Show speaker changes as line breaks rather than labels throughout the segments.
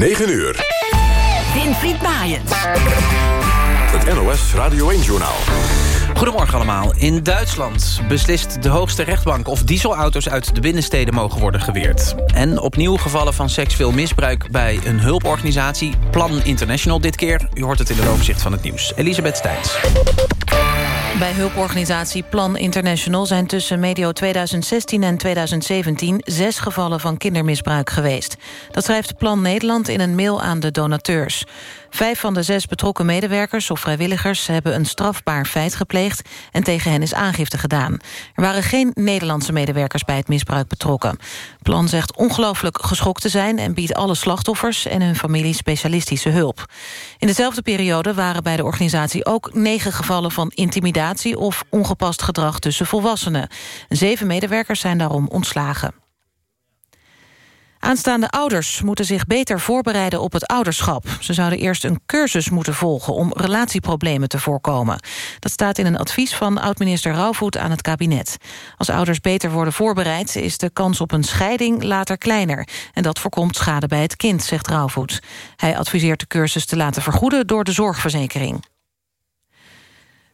9 uur.
Winfried Maaiens.
Het NOS Radio 1-journaal.
Goedemorgen allemaal. In Duitsland beslist de hoogste rechtbank... of dieselauto's uit de binnensteden mogen worden geweerd. En opnieuw gevallen van seksueel misbruik bij een hulporganisatie... Plan International dit keer. U hoort het in het overzicht van het nieuws. Elisabeth Steins.
Bij hulporganisatie Plan International zijn tussen medio 2016 en 2017 zes gevallen van kindermisbruik geweest. Dat schrijft Plan Nederland in een mail aan de donateurs. Vijf van de zes betrokken medewerkers of vrijwilligers hebben een strafbaar feit gepleegd en tegen hen is aangifte gedaan. Er waren geen Nederlandse medewerkers bij het misbruik betrokken. Plan zegt ongelooflijk geschokt te zijn en biedt alle slachtoffers en hun familie specialistische hulp. In dezelfde periode waren bij de organisatie ook negen gevallen van intimidatie of ongepast gedrag tussen volwassenen. Zeven medewerkers zijn daarom ontslagen. Aanstaande ouders moeten zich beter voorbereiden op het ouderschap. Ze zouden eerst een cursus moeten volgen om relatieproblemen te voorkomen. Dat staat in een advies van oud-minister Rauwvoet aan het kabinet. Als ouders beter worden voorbereid is de kans op een scheiding later kleiner. En dat voorkomt schade bij het kind, zegt Rauwvoet. Hij adviseert de cursus te laten vergoeden door de zorgverzekering.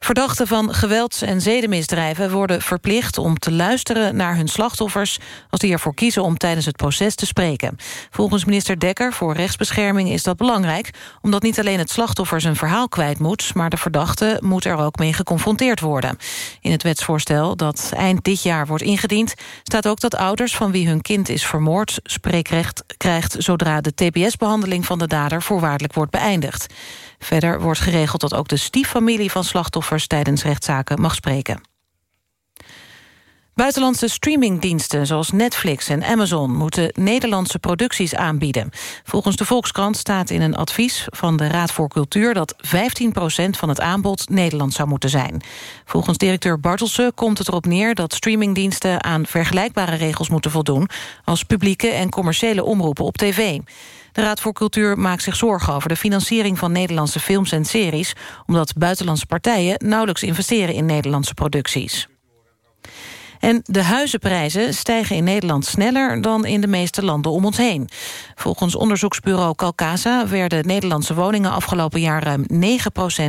Verdachten van gewelds- en zedenmisdrijven worden verplicht om te luisteren naar hun slachtoffers als die ervoor kiezen om tijdens het proces te spreken. Volgens minister Dekker voor rechtsbescherming is dat belangrijk, omdat niet alleen het slachtoffer zijn verhaal kwijt moet, maar de verdachte moet er ook mee geconfronteerd worden. In het wetsvoorstel dat eind dit jaar wordt ingediend, staat ook dat ouders van wie hun kind is vermoord spreekrecht krijgt zodra de TBS-behandeling van de dader voorwaardelijk wordt beëindigd. Verder wordt geregeld dat ook de stieffamilie van slachtoffers tijdens rechtszaken mag spreken. Buitenlandse streamingdiensten zoals Netflix en Amazon... moeten Nederlandse producties aanbieden. Volgens de Volkskrant staat in een advies van de Raad voor Cultuur... dat 15% van het aanbod Nederlands zou moeten zijn. Volgens directeur Bartelsen komt het erop neer... dat streamingdiensten aan vergelijkbare regels moeten voldoen... als publieke en commerciële omroepen op tv. De Raad voor Cultuur maakt zich zorgen over de financiering van Nederlandse films en series, omdat buitenlandse partijen nauwelijks investeren in Nederlandse producties. En de huizenprijzen stijgen in Nederland sneller dan in de meeste landen om ons heen. Volgens onderzoeksbureau Calcasa werden Nederlandse woningen afgelopen jaar ruim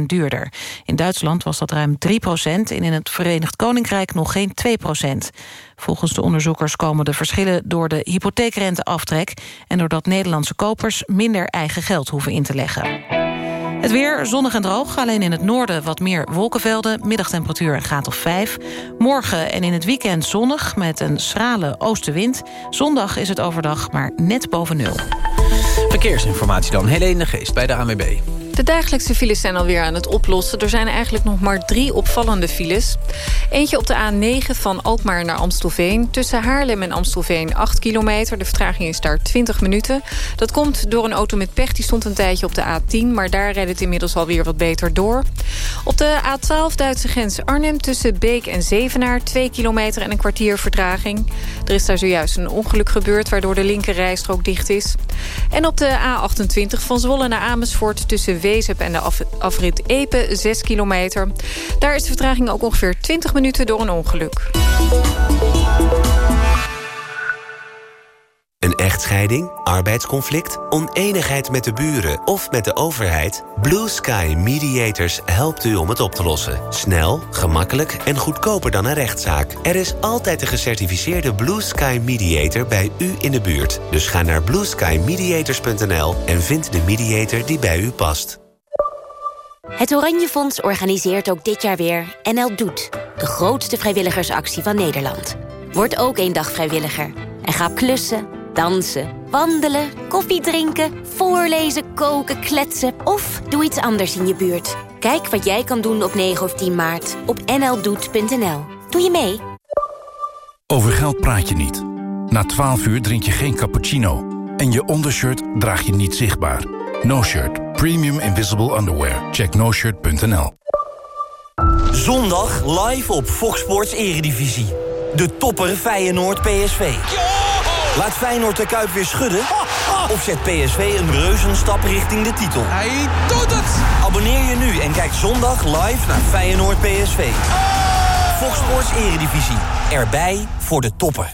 9% duurder. In Duitsland was dat ruim 3% en in het Verenigd Koninkrijk nog geen 2% Volgens de onderzoekers komen de verschillen door de hypotheekrenteaftrek... en doordat Nederlandse kopers minder eigen geld hoeven in te leggen. Het weer zonnig en droog, alleen in het noorden wat meer wolkenvelden. Middagtemperatuur graad of 5. Morgen en in het weekend zonnig met een schrale oostenwind. Zondag is het overdag maar net boven nul.
Verkeersinformatie dan, Helene Geest bij de ANWB.
De dagelijkse files zijn alweer aan het oplossen. Er zijn eigenlijk nog maar drie opvallende files. Eentje op de A9 van Alkmaar naar Amstelveen. Tussen Haarlem en Amstelveen 8 kilometer. De vertraging is daar 20 minuten. Dat komt door een auto met pech. Die stond een tijdje op de A10. Maar daar rijdt het inmiddels alweer wat beter door. Op de A12 Duitse grens Arnhem tussen Beek en Zevenaar. 2 kilometer en een kwartier vertraging. Er is daar zojuist een ongeluk gebeurd... waardoor de linker rijstrook dicht is. En op de A28 van Zwolle naar Amersfoort tussen Wezep en de afrit Epe 6 kilometer. Daar is de vertraging ook ongeveer 20 minuten door een ongeluk.
Echtscheiding, arbeidsconflict, oneenigheid met de buren of met de overheid? Blue Sky Mediators helpt u om het op te lossen. Snel, gemakkelijk en goedkoper dan een rechtszaak. Er is altijd een gecertificeerde Blue Sky Mediator bij u in de buurt. Dus ga naar blueskymediators.nl en vind de mediator die bij u past.
Het Oranje Fonds organiseert ook dit jaar weer NL Doet. De grootste vrijwilligersactie van Nederland. Word ook één dag vrijwilliger. En ga klussen, dansen, wandelen, koffie drinken... voorlezen, koken, kletsen of doe iets anders in je buurt. Kijk wat jij kan doen op 9 of 10 maart op nldoet.nl. Doe je mee?
Over geld praat je niet. Na 12 uur drink je geen cappuccino. En je ondershirt draag je niet zichtbaar. No Shirt. Premium Invisible Underwear. Check noshirt.nl
Zondag live op Fox Sports Eredivisie. De topper Feyenoord PSV. Laat Feyenoord de Kuip weer schudden? Of zet PSV een reuzenstap richting de titel?
Hij doet het!
Abonneer je nu en kijk zondag live naar Feyenoord PSV. Fox Sports Eredivisie. Erbij voor de toppen.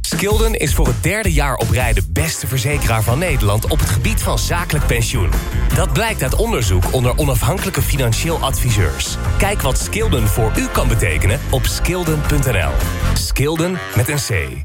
Skilden is voor het derde jaar op rij de beste verzekeraar van Nederland op het gebied van zakelijk pensioen. Dat blijkt uit onderzoek onder onafhankelijke financieel adviseurs. Kijk wat Skilden voor u kan betekenen op skilden.nl. Skilden met een C.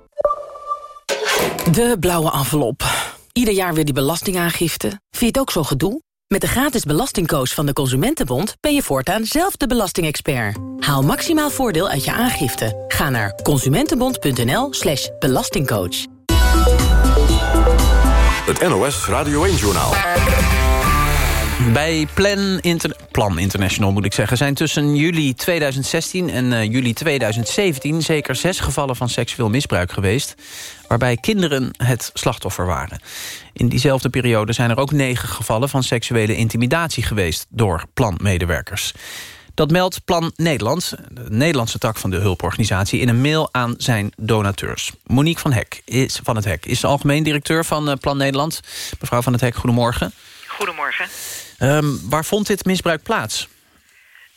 De blauwe envelop. Ieder jaar weer die belastingaangifte. Vind je het ook zo gedoe? Met de gratis belastingcoach van de Consumentenbond... ben je voortaan zelf de belastingexpert. Haal maximaal voordeel uit je aangifte. Ga naar consumentenbond.nl slash belastingcoach.
Het NOS Radio 1-journaal.
Bij Plan, Inter Plan International moet ik zeggen... zijn tussen juli 2016 en uh, juli 2017 zeker zes gevallen van seksueel misbruik geweest... waarbij kinderen het slachtoffer waren. In diezelfde periode zijn er ook negen gevallen van seksuele intimidatie geweest... door planmedewerkers. Dat meldt Plan Nederland, de Nederlandse tak van de hulporganisatie... in een mail aan zijn donateurs. Monique van, Hek is, van het Hek is de algemeen directeur van uh, Plan Nederland. Mevrouw van het Hek, goedemorgen.
Goedemorgen.
Um, waar vond dit misbruik plaats?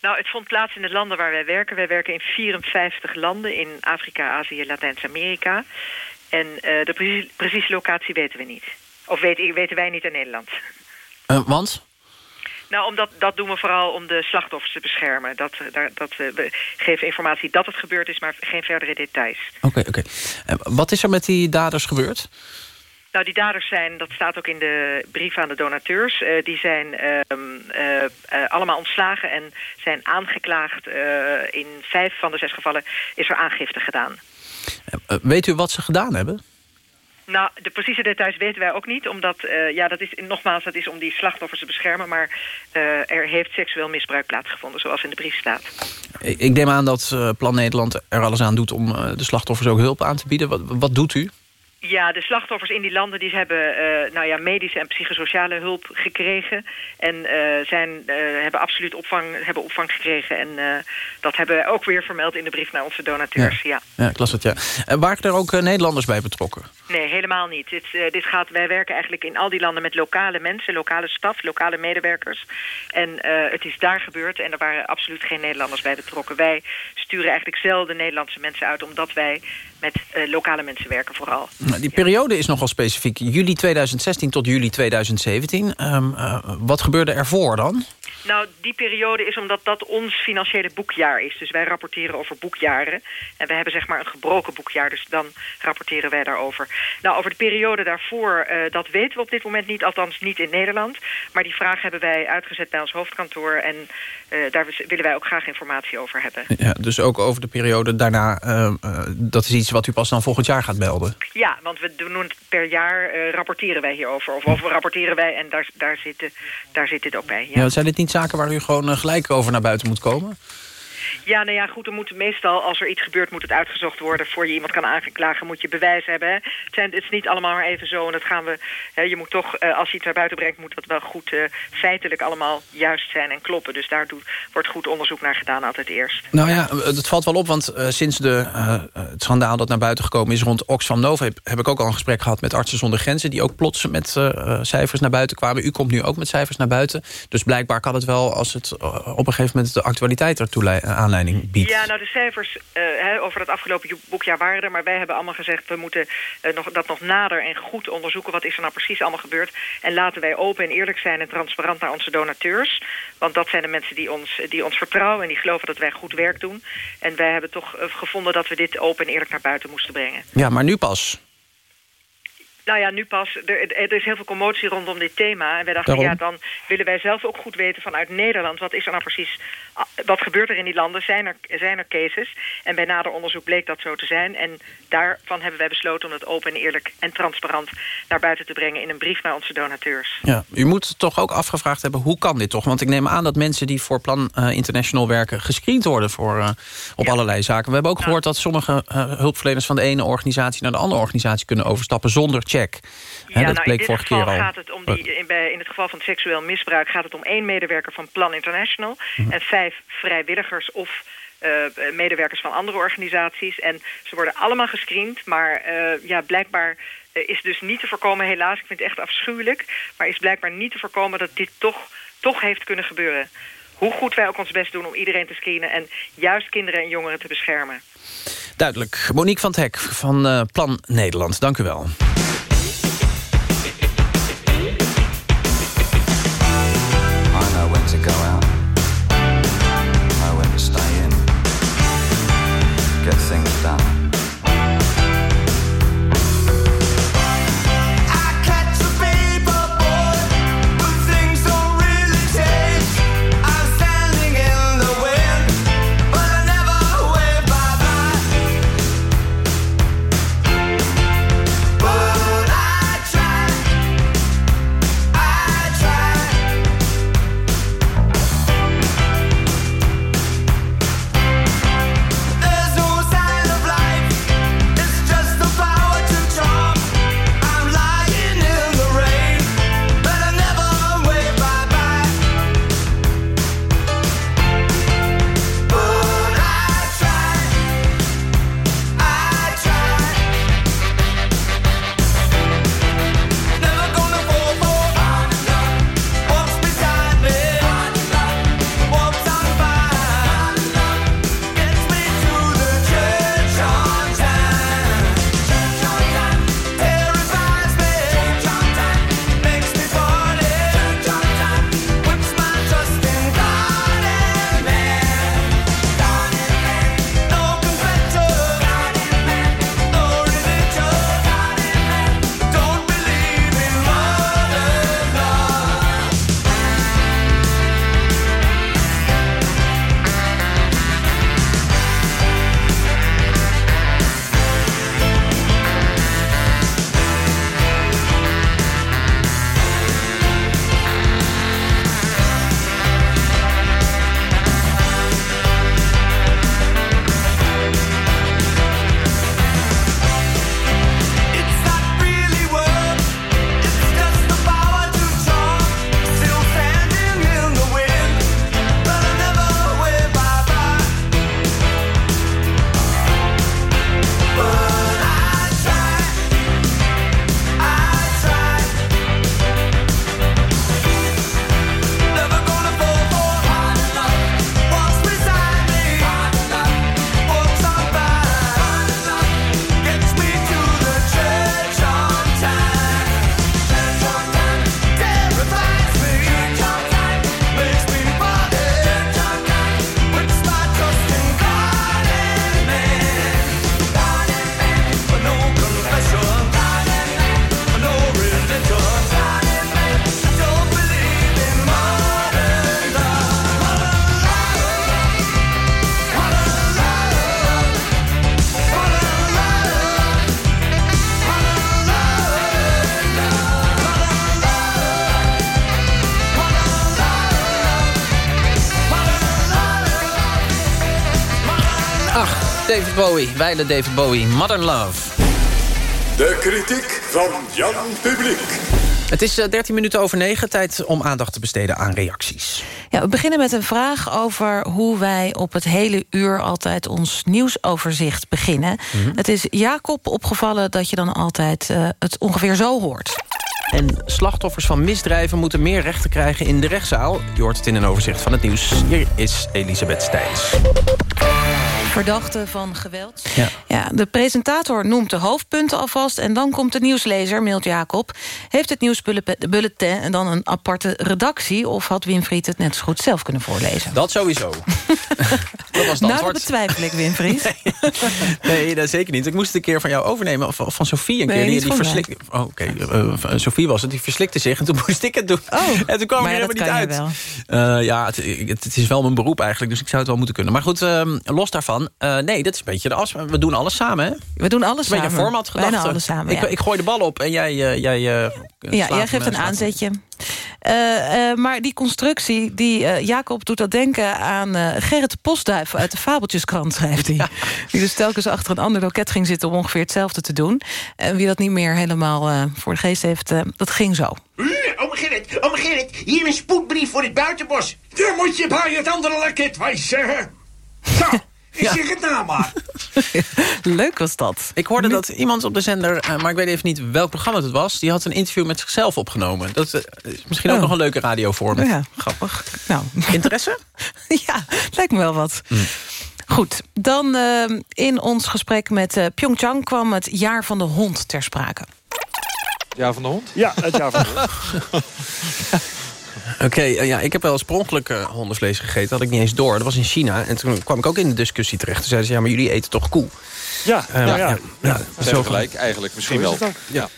Nou, het vond plaats in de landen waar wij werken. Wij werken in 54 landen in Afrika, Azië, Latijns-Amerika. En uh, de precieze, precieze locatie weten we niet. Of weet, weten wij niet in Nederland.
Uh, want?
Nou, omdat, dat doen we vooral om de slachtoffers te beschermen. Dat, daar, dat, we geven informatie dat het gebeurd is, maar geen verdere details.
Oké, okay, oké. Okay. wat is er met die daders gebeurd?
Nou, die daders zijn, dat staat ook in de brief aan de donateurs... Uh, die zijn uh, uh, allemaal ontslagen en zijn aangeklaagd. in vijf van de zes gevallen is er aangifte gedaan.
Weet u wat ze gedaan hebben?
Nou, de precieze details weten wij ook niet. Omdat, ja, dat is, nogmaals, dat is om die slachtoffers te beschermen. Maar er heeft seksueel misbruik plaatsgevonden, zoals in de brief staat.
Ik, ik neem aan dat Plan Nederland er alles aan doet... om de slachtoffers ook hulp aan te bieden. Wat, wat doet u?
Ja, de slachtoffers in die landen die hebben uh, nou ja, medische en psychosociale hulp gekregen. En uh, zijn, uh, hebben absoluut opvang, hebben opvang gekregen. En dat hebben we ook weer vermeld in de brief naar onze donateurs. Ja,
ja. ja las het, ja. En waren er ook Nederlanders bij betrokken?
Nee, helemaal niet. Dit, dit gaat, wij werken eigenlijk in al die landen met lokale mensen, lokale staf, lokale medewerkers. En het is daar gebeurd en er waren absoluut geen Nederlanders bij betrokken. Wij sturen eigenlijk zelden Nederlandse mensen uit, omdat wij met lokale mensen werken vooral.
Die periode is nogal specifiek. Juli 2016 tot juli 2017. Um, uh, wat gebeurde ervoor dan?
Nou, die periode is omdat dat ons financiële boekjaar is. Dus wij rapporteren over boekjaren. En we hebben zeg maar een gebroken boekjaar, dus dan rapporteren wij daarover. Nou, over de periode daarvoor, uh, dat weten we op dit moment niet. Althans niet in Nederland. Maar die vraag hebben wij uitgezet bij ons hoofdkantoor. En uh, daar willen wij ook graag informatie over hebben.
Ja, dus ook over de periode daarna, uh, dat is iets wat u pas dan volgend jaar gaat melden?
Ja, want we doen het per jaar, rapporteren wij hierover. Of over rapporteren wij en daar, daar, zit, daar zit dit ook bij.
Ja. ja zijn dit niet zaken waar u gewoon gelijk over naar buiten moet komen?
Ja, nou ja, goed, er moet meestal, als er iets gebeurt, moet het uitgezocht worden. Voor je iemand kan aanklagen, moet je bewijs hebben. Het, is niet allemaal maar even zo. En dat gaan we, hè, je moet toch, uh, als je iets naar buiten brengt, moet dat wel goed uh, feitelijk allemaal juist zijn en kloppen. Dus daar wordt goed onderzoek naar gedaan altijd eerst.
Nou ja, het valt wel op, want sinds de, het schandaal dat naar buiten gekomen is rond Oxfam Nova... Heb, heb, ik ook al een gesprek gehad met Artsen zonder Grenzen... die ook plots met cijfers naar buiten kwamen. U komt nu ook met cijfers naar buiten. Dus blijkbaar kan het wel, als het op een gegeven moment de actualiteit ertoe aanleiding biedt.
Ja, nou de cijfers uh, hè, over het afgelopen boekjaar waren er... maar wij hebben allemaal gezegd, we moeten uh, nog, dat nog nader en goed onderzoeken... wat is er nou precies allemaal gebeurd. En laten wij open en eerlijk zijn en transparant naar onze donateurs. Want dat zijn de mensen die ons, die ons vertrouwen... en die geloven dat wij goed werk doen. En wij hebben toch gevonden dat we dit open en eerlijk naar buiten moesten brengen.
Ja, maar nu pas.
Nou ja, nu pas. Er, er, is heel veel commotie rondom dit thema. En wij dachten,
Daarom.
ja, dan willen wij zelf ook goed weten vanuit Nederland... wat is er nou precies, ah, wat gebeurt er in die landen? Zijn er, zijn er cases? En bij nader onderzoek bleek dat zo te zijn. En daarvan hebben wij besloten om het open en eerlijk en transparant... naar buiten te brengen in een brief naar onze donateurs.
Ja, u moet toch ook afgevraagd hebben, hoe kan dit toch? Want ik neem aan dat mensen die voor Plan eh, International werken... gescreend worden voor, eh, op allerlei zaken. We hebben ook gehoord dat sommige eh, hulpverleners... van de ene organisatie naar de andere organisatie kunnen overstappen... zonder check.
Ja,
dat
nou, in
bleek
dit
vorige
geval
keer al.
gaat het om die, in, bij, in het geval van seksueel misbruik gaat het om één medewerker van Plan International
Mhm.
en vijf vrijwilligers of eh, medewerkers van andere organisaties. En ze worden allemaal gescreend, maar eh, ja, blijkbaar eh, is dus niet te voorkomen, helaas, ik vind het echt afschuwelijk, maar is blijkbaar niet te voorkomen dat dit toch, toch heeft kunnen gebeuren. Hoe goed wij ook ons best doen om iedereen te screenen en juist kinderen en jongeren te beschermen.
Duidelijk. Monique van het Hek van Plan Nederland, dank u wel. David Bowie, wijle David Bowie, Modern Love.
De kritiek van Jan Publiek.
Het is eh, 13 minuten over 9, tijd om aandacht te besteden aan reacties.
Ja, we beginnen met een vraag over hoe wij op het hele uur... altijd ons nieuwsoverzicht beginnen.
Mhm.
Het is Jacob opgevallen dat je dan altijd eh, het ongeveer zo hoort.
En slachtoffers van misdrijven moeten meer rechten krijgen in de rechtszaal. Je hoort het in een overzicht van het nieuws. Hier is Elisabeth Steins.
Verdachte van geweld.
Ja.
Ja, de presentator noemt de hoofdpunten alvast... en dan komt de nieuwslezer, mailt Jacob. Heeft het nieuwsbulletin en dan een aparte redactie... of had Winfried het net zo goed zelf kunnen voorlezen?
Dat sowieso.
Dat was het
Nou, dat betwijfel ik, Winfried.
Nee, dat zeker niet. Ik moest het een keer van jou overnemen. Of van Sofie een
Nee,
keer. Die, verslikte... Oh, oké. Eh, eh, Sofie was het. Die verslikte zich. En toen moest ik het doen.
Oh,
en toen kwam
maar
ik er helemaal niet uit. Eh, ja, het, het, het is wel mijn beroep eigenlijk. Dus ik zou het wel moeten kunnen. Maar goed, ehm, los daarvan. eh, nee, dat is een beetje de as. We doen alles samen, hè?
We doen alles
is een beetje
samen.
een formatgedachte.
Bijna alles samen,
ik,
ja.
ik gooi de bal op en jij... eh, jij eh,
Ja, jij geeft een aanzetje. Eh, eh, maar die constructie, die, eh, Jacob doet dat denken aan eh, Gerrit Postduif uit de Fabeltjeskrant, schrijft hij. Die dus telkens achter een ander loket ging zitten om ongeveer hetzelfde te doen. En wie dat niet meer helemaal eh, voor de geest heeft, eh, dat ging zo.
Ome Gerrit, ome Gerrit, hier een spoedbrief voor het buitenbos.
Dan moet je bij het andere loket wijzen. Zo, ik zeg het nou maar.
Leuk was dat.
Ik hoorde dat iemand op de zender, eh, maar ik weet even niet welk programma het was... die had een interview met zichzelf opgenomen. Dat eh, is misschien ook
Oh.
nog een leuke radiovorm.
Ja, grappig. Nou,
Interesse?
ja, lijkt me wel wat. Goed, dan eh, in ons gesprek met Pyeongchang kwam het jaar van de hond ter sprake.
Jaar van de hond?
Ja, het jaar van de hond.
Oké, eh, ja, ik heb wel ongeluk eh, hondenvlees gegeten. Dat had ik niet eens door. Dat was in China. En toen kwam ik ook in de discussie terecht. Toen zeiden ze, ja, maar jullie eten toch koe?
Ja,
Eh,
nou ja.
ja,
Zo
zo
gelijk, eigenlijk. Misschien wel. Ja.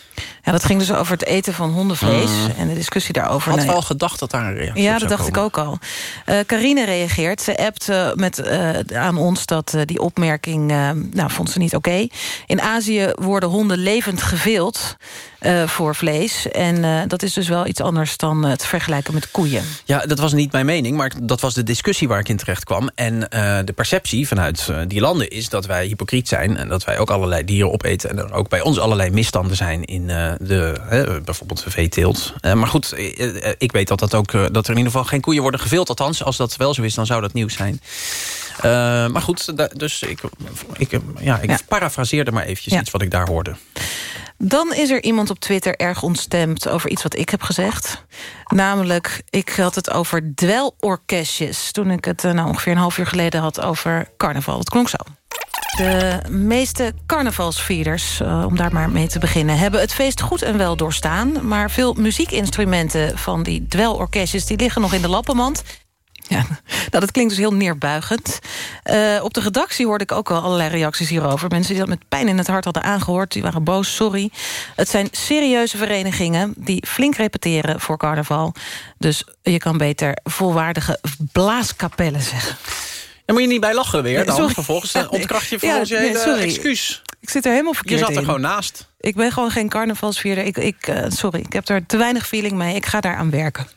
Ja, dat ging dus over het eten van hondenvlees
Mm.
en de discussie daarover.
had
Nou,
wel gedacht dat daar een reactie
Ja, dat dacht
komen.
ik ook al. Eh Carine reageert. Ze appt met, eh, aan ons dat eh, die opmerking... eh, nou, vond ze niet oké. In Azië worden honden levend geveeld eh, voor vlees. En eh, dat is dus wel iets anders dan eh, te vergelijken met koeien.
Ja, dat was niet mijn mening, maar dat was de discussie waar ik in terecht kwam. En eh, de perceptie vanuit eh, die landen is dat wij hypocriet zijn... en dat wij ook allerlei dieren opeten... en er ook bij ons allerlei misstanden zijn in eh, de, bijvoorbeeld de veeteelt. Eh, maar goed, eh, eh, ik weet dat, dat, ook, eh, dat er in ieder geval geen koeien worden geveeld. Althans, als dat wel zo is, dan zou dat nieuws zijn. Eh, maar goed, dus ik, ik, eh, ja, ik
Ja.
parafraseerde maar eventjes
Ja.
iets wat ik daar hoorde.
Dan is er iemand op Twitter erg ontstemd over iets wat ik heb gezegd. Namelijk, ik had het over dwelorkestjes... toen ik het eh, nou, ongeveer een half uur geleden had over carnaval. Het klonk zo. De meeste carnavalsvierders, eh, om daar maar mee te beginnen... hebben het feest goed en wel doorstaan. Maar veel muziekinstrumenten van die dwelorkestjes... die liggen nog in de lappenmand. Ja, nou, dat klinkt dus heel neerbuigend. Eh, op de redactie hoorde ik ook wel allerlei reacties hierover. Mensen die dat met pijn in het hart hadden aangehoord. Die waren boos, sorry. Het zijn serieuze verenigingen die flink repeteren voor carnaval. Dus je kan beter volwaardige blaaskapellen zeggen.
Daar moet je niet bij lachen weer dan.
sorry.
Vervolgens
Ja,
dan ontkracht je
nee.
volgens
Ja,
je hele excuus.
Ik zit er helemaal
Je
verkeerd
zat er
in.
gewoon naast.
Ik ben gewoon geen carnavalsvierder. Ik, ik, eh, sorry, ik heb er te weinig feeling mee. Ik ga daar aan werken.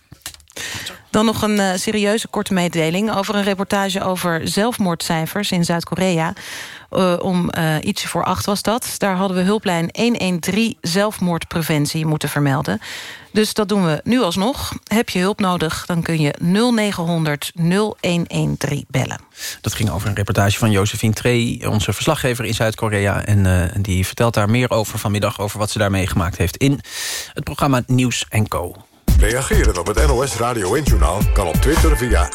Dan nog een eh, serieuze korte mededeling... over een reportage over zelfmoordcijfers in Zuid-Korea. Eh, om eh, ietsje voor acht was dat. Daar hadden we hulplijn 113 zelfmoordpreventie moeten vermelden. Dus dat doen we nu alsnog. Heb je hulp nodig, dan kun je 0900 0113 bellen.
Dat ging over een reportage van Josephine Trey, onze verslaggever in Zuid-Korea. En die vertelt daar meer over vanmiddag... over wat ze daar meegemaakt heeft in het programma Nieuws Co.
Reageren op het NOS Radio 1-journaal kan op Twitter via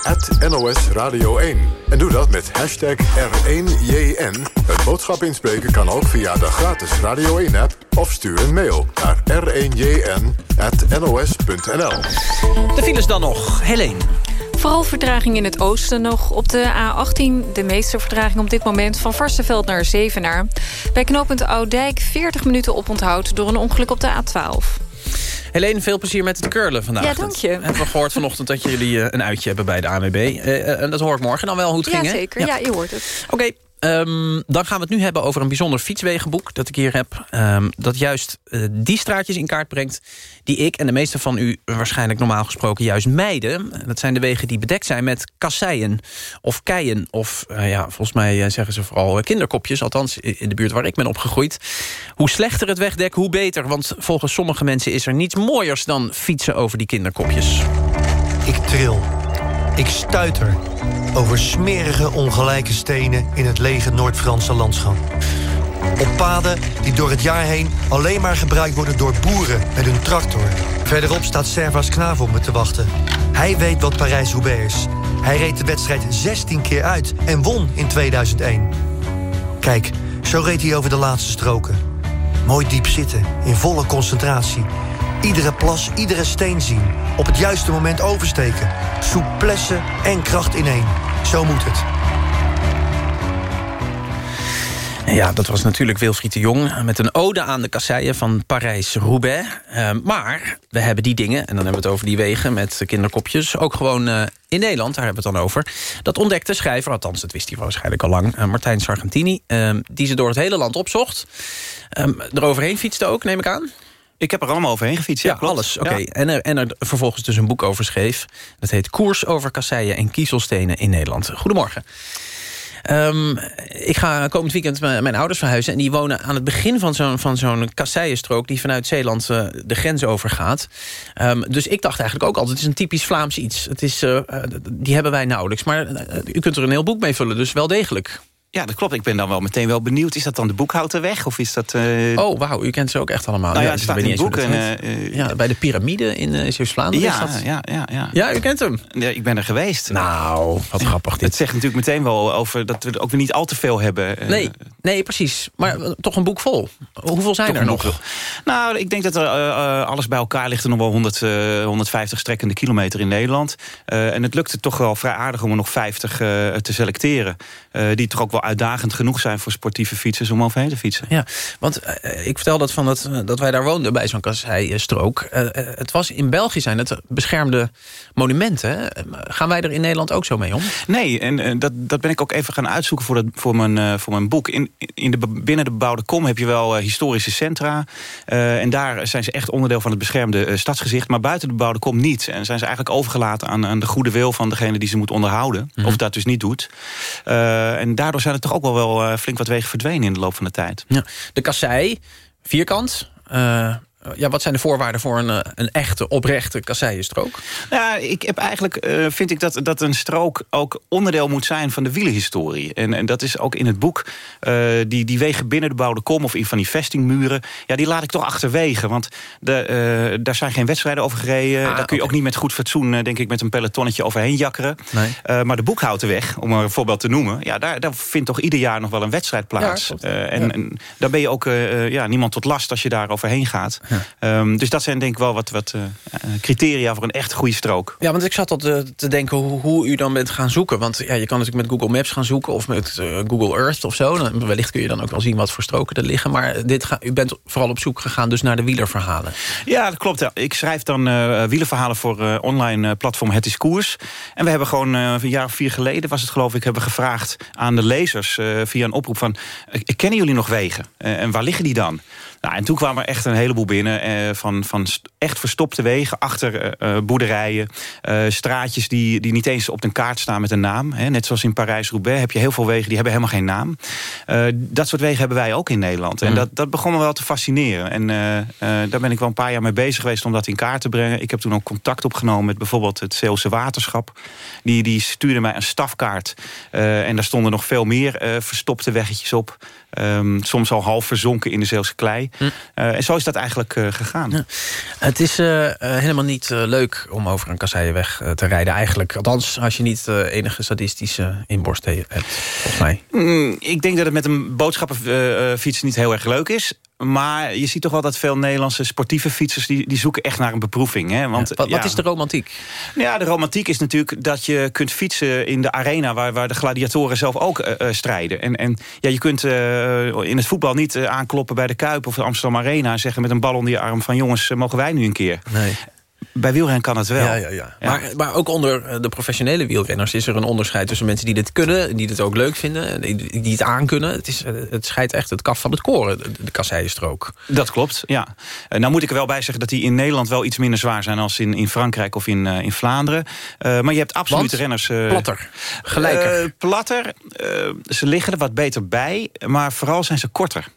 NOS Radio 1. En doe dat met hashtag R1JN. Het boodschap inspreken kan ook via de gratis Radio 1-app... of stuur een mail naar r1jn.nos.nl.
De files dan nog. Helene.
Vooral vertraging in het oosten nog. Op de A18 de meeste vertraging op dit moment van Varsenveld naar Zevenaar. Bij knooppunt Oudijk 40 minuten oponthoud door een ongeluk op de A12.
Helene, veel plezier met het curlen vandaag.
Ja, dank je.
En we hebben gehoord vanochtend dat jullie eh, een uitje hebben bij de ANWB. Eh, eh, en dat hoor ik morgen dan wel hoe het
Ja,
ging, hè?
zeker. Ja. je hoort het.
Oké, ehm, dan gaan we het nu hebben over een bijzonder fietswegenboek... dat ik hier heb. ehm, dat juist eh, die straatjes in kaart brengt... die ik en de meeste van u waarschijnlijk normaal gesproken juist mijden. Dat zijn de wegen die bedekt zijn met kasseien of keien... of eh, ja, volgens mij eh, zeggen ze vooral kinderkopjes... althans in de buurt waar ik ben opgegroeid. Hoe slechter het wegdek, hoe beter. Want volgens sommige mensen is er niets mooiers... dan fietsen over die kinderkopjes.
Ik tril. Ik stuiter over smerige ongelijke stenen in het lege Noord-Franse landschap. Op paden die door het jaar heen alleen maar gebruikt worden door boeren met hun tractor. Verderop staat Servas Knavel me te wachten. Hij weet wat Parijs-Roubaix is. Hij reed de wedstrijd 16 keer uit en won in 2001. Kijk, zo reed hij over de laatste stroken. Mooi diep zitten, in volle concentratie. Iedere plas, iedere steen zien. Op het juiste moment oversteken. Souplesse en kracht ineen. Zo moet het.
Ja, dat was natuurlijk Wilfried de Jong... met een ode aan de kasseien van Parijs-Roubaix. Uh, maar we hebben die dingen, en dan hebben we het over die wegen... met kinderkopjes, ook gewoon uh, in Nederland, daar hebben we het dan over. Dat ontdekte schrijver, althans dat wist hij waarschijnlijk al lang... Martijn Sargentini, die ze door het hele land opzocht. eroverheen fietste ook, neem ik aan?
Ik heb er allemaal overheen gefietst, ja,
ja alles. Oké, okay. ja. en, er, en er vervolgens dus een boek over schreef. Dat heet Koers over kasseien en kiezelstenen in Nederland. Goedemorgen. Um, ik ga komend weekend mijn ouders verhuizen... en die wonen aan het begin van zo'n van zo'n kasseienstrook... die vanuit Zeeland uh, de grens overgaat. Um, dus ik dacht eigenlijk ook altijd... het is een typisch Vlaams iets. Het is, uh, die hebben wij nauwelijks. Maar uh, u kunt er een heel boek mee vullen, dus wel degelijk.
Ja, dat klopt. Ik ben dan wel meteen wel benieuwd. Is dat dan de boekhouterweg? Of is dat... Uh...
Oh, wauw. U kent ze ook echt allemaal.
Nou ja, ja het staat in het boek. En,
uh, ja, bij de piramide in uh, Zeeuws-Vlaanderen
ja, ja, ja, ja.
Ja, u kent hem?
Ja, ik ben er geweest.
Nou, wat grappig dit.
Het zegt natuurlijk meteen wel over dat we ook weer niet al te veel hebben.
Nee, nee precies. Maar toch een boek vol. Hoeveel zijn
toch
er nog?
Nou, ik denk dat er alles bij elkaar ligt er nog wel 100, 150 strekkende kilometer in Nederland. en het lukte toch wel vrij aardig om er nog 50 te selecteren. die toch ook wel uitdagend genoeg zijn voor sportieve fietsers om overheen te fietsen.
Ja, want uh, ik vertel dat, van dat, dat wij daar woonden bij zo'n kasseistrook. Uh, het was in België zijn het beschermde monumenten. Gaan wij er in Nederland ook zo mee om?
Nee, en dat, dat ben ik ook even gaan uitzoeken voor, dat, voor, mijn, voor mijn boek. In, in de, binnen de bebouwde kom heb je wel historische centra. en daar zijn ze echt onderdeel van het beschermde stadsgezicht. Maar buiten de bebouwde kom niet. En zijn ze eigenlijk overgelaten aan, aan de goede wil van degene die ze moet onderhouden. Mm -hmm. Of dat dus niet doet. en daardoor zijn het toch ook wel wel uh, flink wat wegen verdwenen in de loop van de tijd.
Ja. De kassei, vierkant. Uh, ja, wat zijn de voorwaarden voor een, een echte, oprechte kasseienstrook?
Ja, ik heb eigenlijk, uh, vind ik dat, dat een strook ook onderdeel moet zijn van de wielenhistorie. En, en dat is ook in het boek. Uh, die, die wegen binnen de bouwde kom of in van die vestingmuren. Ja, die laat ik toch achterwege. Want de, uh, daar zijn geen wedstrijden over gereden. Ah, daar kun je okay. ook niet met goed fatsoen, denk ik, met een pelotonnetje overheen jakkeren.
Nee.
maar de boekhoutenweg, om er een voorbeeld te noemen. Ja, daar, daar vindt toch ieder jaar nog wel een wedstrijd plaats.
Ja,
en,
ja.
en daar ben je ook ja, niemand tot last als je daar overheen gaat.
Ja.
Um, dus dat zijn denk ik wel wat, wat uh, criteria voor een echt goede strook.
Ja, want ik zat al te, te denken hoe, hoe, u dan bent gaan zoeken. Want ja, je kan natuurlijk met Google Maps gaan zoeken... of met uh, Google Earth of zo. Dan, wellicht kun je dan ook wel zien wat voor stroken er liggen. Maar dit ga, u bent vooral op zoek gegaan dus naar de wielerverhalen.
Ja, dat klopt. Ik schrijf dan uh, wielerverhalen voor online platform Het is Koers. En we hebben gewoon een jaar of vier geleden, was het geloof ik... hebben gevraagd aan de lezers via een oproep van... kennen jullie nog wegen? en waar liggen die dan? Nou, en toen kwamen er echt een heleboel binnen eh, van, van echt verstopte wegen achter uh, boerderijen. Uh, straatjes die, die niet eens op de kaart staan met een naam. Hè. Net zoals in Parijs-Roubaix heb je heel veel wegen die hebben helemaal geen naam. dat soort wegen hebben wij ook in Nederland. En mm. dat, dat begon me wel te fascineren. En daar ben ik wel een paar jaar mee bezig geweest om dat in kaart te brengen. Ik heb toen ook contact opgenomen met bijvoorbeeld het Zeelse Waterschap. Die, die stuurde mij een stafkaart. en daar stonden nog veel meer verstopte weggetjes op. Um, soms al half verzonken in de Zeelse klei.
Hm.
Uh, en zo is dat eigenlijk uh, gegaan.
Ja. Het is uh, helemaal niet leuk om over een kasseienweg te rijden eigenlijk. Althans, als je niet enige sadistische inborst hebt, volgens mij.
Mm, ik denk dat het met een boodschappenfiets niet heel erg leuk is. Maar je ziet toch wel dat veel Nederlandse sportieve fietsers... die, die zoeken echt naar een beproeving. Hè? Want,
ja, wat,
ja,
wat, is de romantiek?
Ja, de romantiek is natuurlijk dat je kunt fietsen in de arena... waar, waar de gladiatoren zelf ook uh, strijden. En, en ja, je kunt uh, in het voetbal niet aankloppen bij de Kuip of de Amsterdam Arena... en zeggen met een bal onder je arm van... jongens, mogen wij nu een keer?
Nee.
Bij wielrennen kan het wel.
Ja, ja, ja. Maar, maar ook onder de professionele wielrenners is er een onderscheid tussen mensen die dit kunnen, die dit ook leuk vinden, die, die het aankunnen. Het, is, het scheidt echt het kaf van het koren, de, kasseienstrook.
Dat klopt, ja. Uh, nou moet ik er wel bij zeggen dat die in Nederland wel iets minder zwaar zijn als in, in Frankrijk of in, uh, in Vlaanderen. Uh, maar je hebt absoluut
Want?
renners.
platter, gelijker.
platter, ze liggen er wat beter bij, maar vooral zijn ze korter.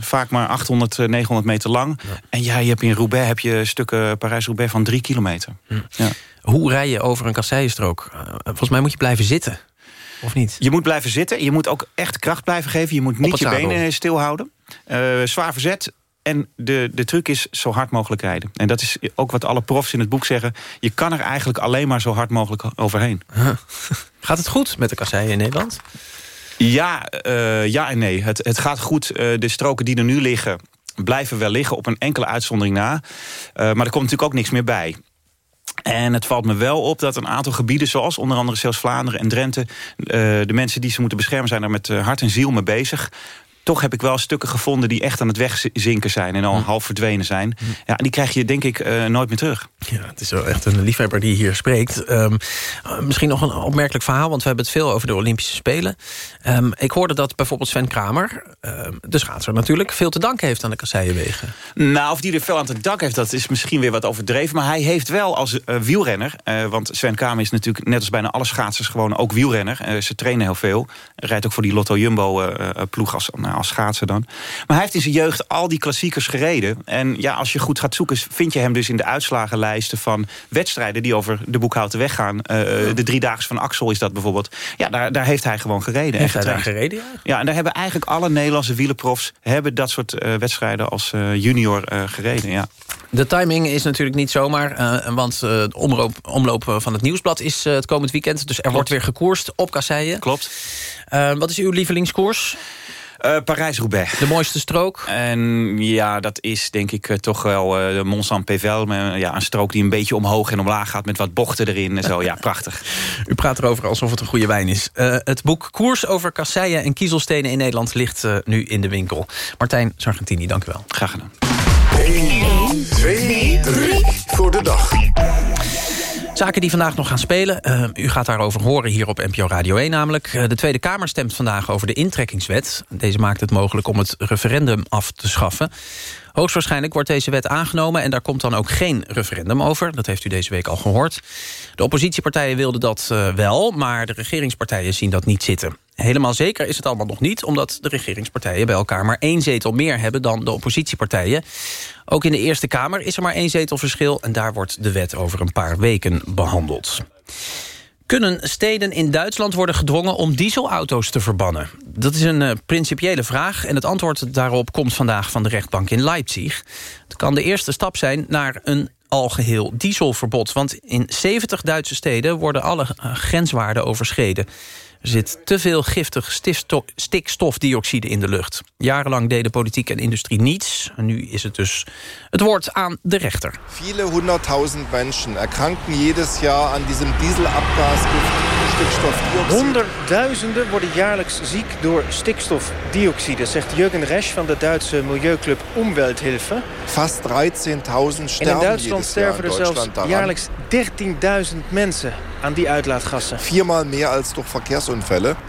vaak maar 800, 900 meter lang.
Ja.
En ja, je hebt in Roubaix heb je stukken Parijs-Roubaix van drie kilometer.
Hm. Ja. Hoe rij je over een kasseienstrook? Uh, volgens mij moet je blijven zitten. Of niet?
Je moet blijven zitten. Je moet ook echt kracht blijven geven. Je moet niet je
zadel.
benen stilhouden. Uh, zwaar verzet. En de, de truc is zo hard mogelijk rijden. En dat is ook wat alle profs in het boek zeggen. Je kan er eigenlijk alleen maar zo hard mogelijk overheen.
Huh. Gaat het goed met de kasseien in Nederland?
Ja, uh, ja en nee. Het, het gaat goed. de stroken die er nu liggen blijven wel liggen op een enkele uitzondering na. Uh, maar er komt natuurlijk ook niks meer bij. En het valt me wel op dat een aantal gebieden, zoals onder andere zelfs Vlaanderen en Drenthe... Uh, de mensen die ze moeten beschermen zijn daar met uh, hart en ziel mee bezig toch heb ik wel stukken gevonden die echt aan het wegzinken zijn... en al
Hm.
half verdwenen zijn. Ja, en die krijg je denk ik uh, nooit meer terug.
Ja, het is wel echt een liefhebber die hier spreekt. Um, uh, misschien nog een opmerkelijk verhaal, want we hebben het veel over de Olympische Spelen. Um, ik hoorde dat bijvoorbeeld Sven Kramer, um, de schaatser natuurlijk... veel te danken heeft aan de Kasseienwegen.
Nou, of die er veel aan te danken heeft, dat is misschien weer wat overdreven. Maar hij heeft wel als uh, wielrenner... want Sven Kramer is natuurlijk net als bijna alle schaatsers gewoon ook wielrenner. ze trainen heel veel. Rijdt ook voor die Lotto Jumbo-ploeg als, nou, als schaatser dan. Maar hij heeft in zijn jeugd al die klassiekers gereden. En ja, als je goed gaat zoeken, vind je hem dus in de uitslagenlijsten van wedstrijden die over de Boekhouten weg gaan. Uh, de Driedaagse van Axel is dat bijvoorbeeld. Ja, daar, daar heeft hij gewoon gereden.
Heeft hij daar gereden? Ja?
ja, en daar hebben eigenlijk alle Nederlandse wielerprofs... hebben dat soort uh, wedstrijden als uh, junior gereden, ja.
De timing is natuurlijk niet zomaar, want de omloop, omloop van het Nieuwsblad is het komend weekend. Dus er Klopt. wordt weer gekoerst op kasseien.
Klopt.
wat is uw lievelingskoers?
Uh, Parijs-Roubaix.
De mooiste strook?
En ja, dat is denk ik uh, toch wel uh, de Mont Saint-Pével. Ja, een strook die een beetje omhoog en omlaag gaat... met wat bochten erin en zo. Ja, prachtig.
U praat erover alsof het een goede wijn is. het boek Koers over kasseien en kiezelstenen in Nederland... ligt nu in de winkel. Martijn Sargentini, dank u wel.
Graag gedaan.
1, 2, 3 voor de dag.
Zaken die vandaag nog gaan spelen. Uh, u gaat daarover horen hier op NPO Radio 1 namelijk. Uh, de Tweede Kamer stemt vandaag over de intrekkingswet. Deze maakt het mogelijk om het referendum af te schaffen. Hoogstwaarschijnlijk wordt deze wet aangenomen... en daar komt dan ook geen referendum over. Dat heeft u deze week al gehoord. De oppositiepartijen wilden dat uh, wel... maar de regeringspartijen zien dat niet zitten. Helemaal zeker is het allemaal nog niet... omdat de regeringspartijen bij elkaar maar één zetel meer hebben... dan de oppositiepartijen. Ook in de Eerste Kamer is er maar één zetelverschil... en daar wordt de wet over een paar weken behandeld. Kunnen steden in Duitsland worden gedwongen om dieselauto's te verbannen? Dat is een uh, principiële vraag en het antwoord daarop komt vandaag van de rechtbank in Leipzig. Het kan de eerste stap zijn naar een algeheel dieselverbod. Want in 70 Duitse steden worden alle uh, grenswaarden overschreden. Er zit te veel giftig stikstofdioxide in de lucht. Jarenlang deden politiek en industrie niets. En nu is het dus het woord aan de rechter.
Viele honderdduizend mensen erkranken jedes jaar aan diesem dieselabgasgift stikstofdioxide.
Honderdduizenden worden jaarlijks ziek door stikstofdioxide, zegt Jürgen Resch van de Duitse milieuclub Umwelthilfe.
Fast 13.000 sterven
En in Duitsland sterven er zelfs jaarlijks 13.000 mensen aan die uitlaatgassen.
Viermaal meer als door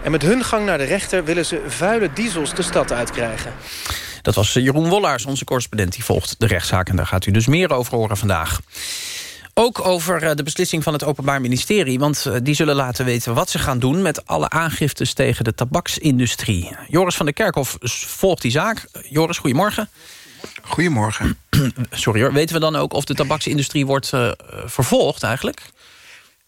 En met hun gang naar de rechter willen ze vuile diesels de stad uitkrijgen.
Dat was Jeroen Wollaars, onze correspondent. Die volgt de rechtszaak en daar gaat u dus meer over horen vandaag. Ook over de beslissing van het Openbaar Ministerie. Want die zullen laten weten wat ze gaan doen... met alle aangiftes tegen de tabaksindustrie. Joris van der Kerkhof volgt die zaak. Joris, goedemorgen.
Goedemorgen.
Sorry hoor. Weten we dan ook of de tabaksindustrie wordt uh, vervolgd eigenlijk?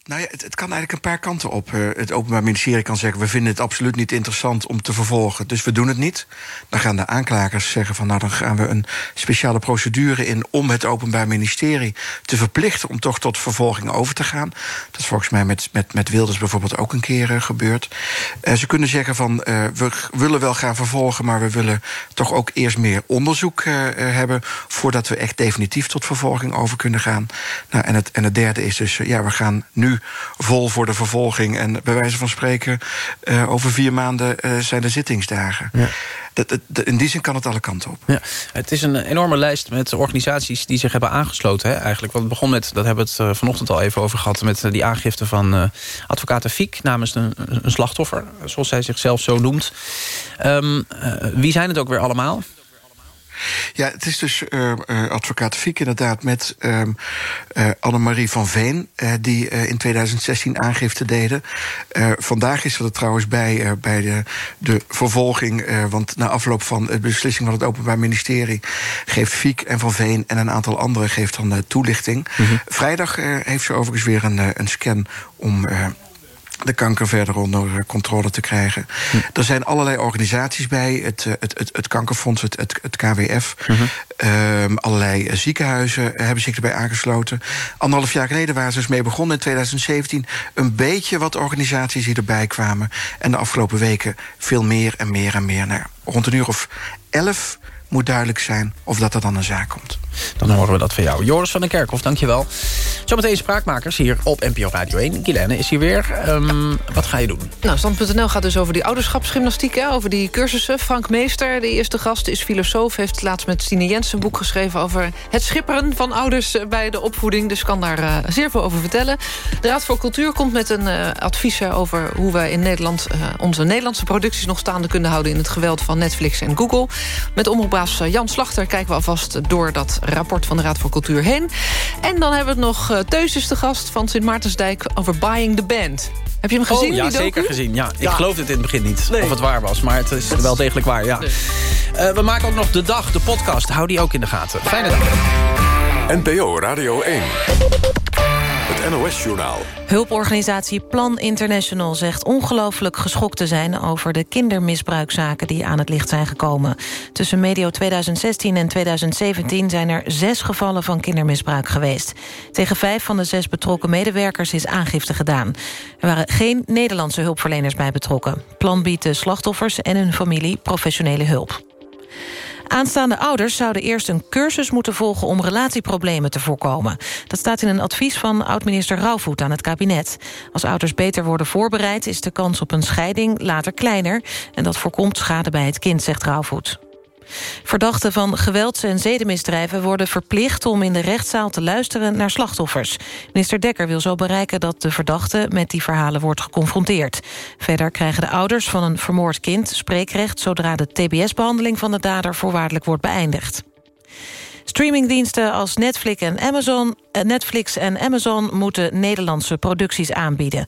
Nou ja, het, het, kan eigenlijk een paar kanten op. Uh, het Openbaar Ministerie kan zeggen... we vinden het absoluut niet interessant om te vervolgen. Dus we doen het niet. Dan gaan de aanklagers zeggen van... nou, dan gaan we een speciale procedure in... om het Openbaar Ministerie te verplichten... om toch tot vervolging over te gaan. Dat is volgens mij met, met, met Wilders bijvoorbeeld ook een keer uh, gebeurd. Uh, ze kunnen zeggen van... we willen wel gaan vervolgen... maar we willen toch ook eerst meer onderzoek hebben... voordat we echt definitief tot vervolging over kunnen gaan. Nou, en, het, en het derde is dus... ja, we gaan nu vol voor de vervolging. En bij wijze van spreken, uh, over vier maanden uh, zijn de zittingsdagen. Ja. In die zin kan het alle kanten op.
Ja, het is een enorme lijst met organisaties die zich hebben aangesloten. Hè, eigenlijk. Want het begon met, dat hebben we het uh, vanochtend al even over gehad... met die aangifte van advocaat Fiek namens een, een, slachtoffer. Zoals zij zichzelf zo noemt. Um, wie zijn het ook weer allemaal?
Ja, het is dus uh, uh, advocaat Fiek inderdaad met uh, Annemarie van Veen... die in 2016 aangifte deden. vandaag is ze er trouwens bij, bij de, de vervolging... want na afloop van de beslissing van het Openbaar Ministerie... geeft Fiek en Van Veen en een aantal anderen geeft dan toelichting. Mm -hmm. Vrijdag heeft ze overigens weer een, een scan om de kanker verder onder controle te krijgen. Hm. Er zijn allerlei organisaties bij. Het, het, het, het Kankerfonds, het, het, het KWF. Hm. Um, allerlei ziekenhuizen hebben zich erbij aangesloten. Anderhalf jaar geleden waren ze dus mee begonnen in 2017. Een beetje wat organisaties die erbij kwamen. En de afgelopen weken veel meer en meer en meer. Nou, rond een uur of elf moet duidelijk zijn of dat er dan een zaak komt.
Dan horen we dat van jou. Joris van den Kerkhof, dankjewel. Zometeen spraakmakers hier op NPO Radio 1. Gilene is hier weer. Um, wat ga je doen?
Nou, Stand.nl gaat dus over die ouderschapsgymnastiek. Hè, over die cursussen. Frank Meester, de eerste gast, is filosoof. Heeft laatst met Stine Jens een boek geschreven... over het schipperen van ouders bij de opvoeding. Dus kan daar uh, zeer veel over vertellen. De Raad voor Cultuur komt met een uh, advies over... hoe we in Nederland uh, onze Nederlandse producties nog staande kunnen houden... in het geweld van Netflix en Google. Met Jan Slachter kijken we alvast door dat rapport van de Raad voor Cultuur heen. En dan hebben we nog uh, Teus is de gast van Sint Maartensdijk over Buying the Band. Heb je hem gezien?
Oh, ja,
die
zeker gezien. Ja, ik geloofde het in het begin niet nee. of het waar was. Maar het is dat wel degelijk waar, ja. Nee. Uh, we maken ook nog De Dag, de podcast. Hou die ook in de gaten. Fijne dag.
NPO Radio 1.
Hulporganisatie Plan International zegt ongelooflijk geschokt te zijn... over de kindermisbruikzaken die aan het licht zijn gekomen. Tussen medio 2016 en 2017 zijn er zes gevallen van kindermisbruik geweest. Tegen vijf van de zes betrokken medewerkers is aangifte gedaan. Er waren geen Nederlandse hulpverleners bij betrokken. Plan biedt de slachtoffers en hun familie professionele hulp. Aanstaande ouders zouden eerst een cursus moeten volgen... om relatieproblemen te voorkomen. Dat staat in een advies van oud-minister Rauwvoet aan het kabinet. Als ouders beter worden voorbereid... is de kans op een scheiding later kleiner... en dat voorkomt schade bij het kind, zegt Rauwvoet. Verdachten van gewelds- en zedenmisdrijven worden verplicht om in de rechtszaal te luisteren naar slachtoffers. Minister Dekker wil zo bereiken dat de verdachte met die verhalen wordt geconfronteerd. Verder krijgen de ouders van een vermoord kind spreekrecht zodra de tbs-behandeling van de dader voorwaardelijk wordt beëindigd. Streamingdiensten als Netflix en Amazon, Netflix en Amazon moeten Nederlandse producties aanbieden. 15%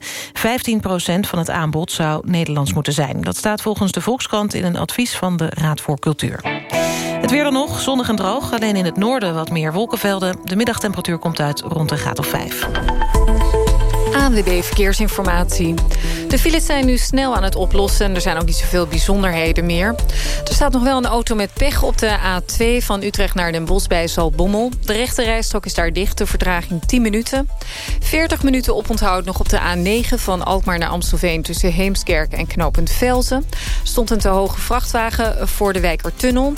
van het aanbod zou Nederlands moeten zijn. Dat staat volgens de Volkskrant in een advies van de Raad voor Cultuur. Het weer dan nog, zonnig en droog. Alleen in het noorden wat meer wolkenvelden. De middagtemperatuur komt uit rond een graad of 5.
ANWB Verkeersinformatie. De files zijn nu snel aan het oplossen. Er zijn ook niet zoveel bijzonderheden meer. Er staat nog wel een auto met pech op de A2 van Utrecht naar Den Bosch bij Zaltbommel. De rechte rijstrook is daar dicht, de vertraging 10 minuten. 40 minuten oponthoud nog op de A9 van Alkmaar naar Amstelveen... tussen Heemskerk en Knopend Velzen. Stond een te hoge vrachtwagen voor de Wijkertunnel.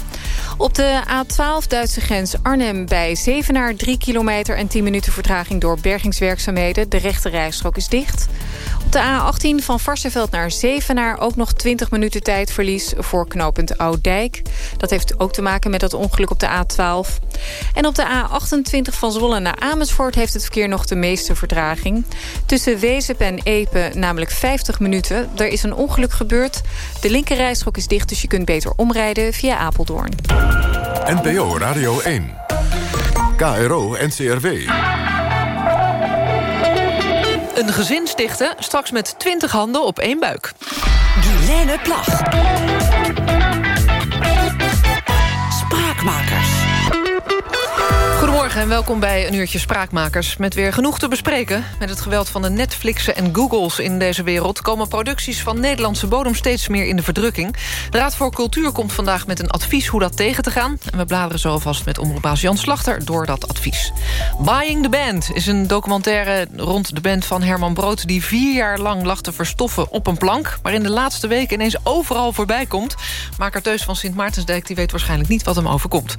Op de A12 Duitse grens Arnhem bij Zevenaar 3 kilometer... en 10 minuten vertraging door bergingswerkzaamheden. De rechte is dicht. Op de A18 van Varsenveld naar Zevenaar ook nog 20 minuten tijdverlies voor knooppunt Ouddijk. Dat heeft ook te maken met dat ongeluk op de A12. En op de A28 van Zwolle naar Amersfoort heeft het verkeer nog de meeste vertraging. Tussen Wezep en Epe namelijk 50 minuten. Er is een ongeluk gebeurd. De linkerrijstrook is dicht, dus je kunt beter omrijden via Apeldoorn.
NPO Radio 1. KRO NCRW.
Een gezin stichten, straks met 20 handen op één buik.
Guilaine Plag. Spraakmakers.
Goedemorgen en welkom bij een uurtje Spraakmakers... met weer genoeg te bespreken. Met het geweld van de Netflixen en Googles in deze wereld... komen producties van Nederlandse bodem steeds meer in de verdrukking. De Raad voor Cultuur komt vandaag met een advies hoe dat tegen te gaan. En we bladeren zo alvast met omroepbaas Jan Slachter door dat advies. Buying the Band is een documentaire rond de band van Herman Brood... die vier jaar lang lag te verstoffen op een plank... maar in de laatste weken ineens overal voorbij komt. Maker Teus van Sint Maartensdijk die weet waarschijnlijk niet wat hem overkomt.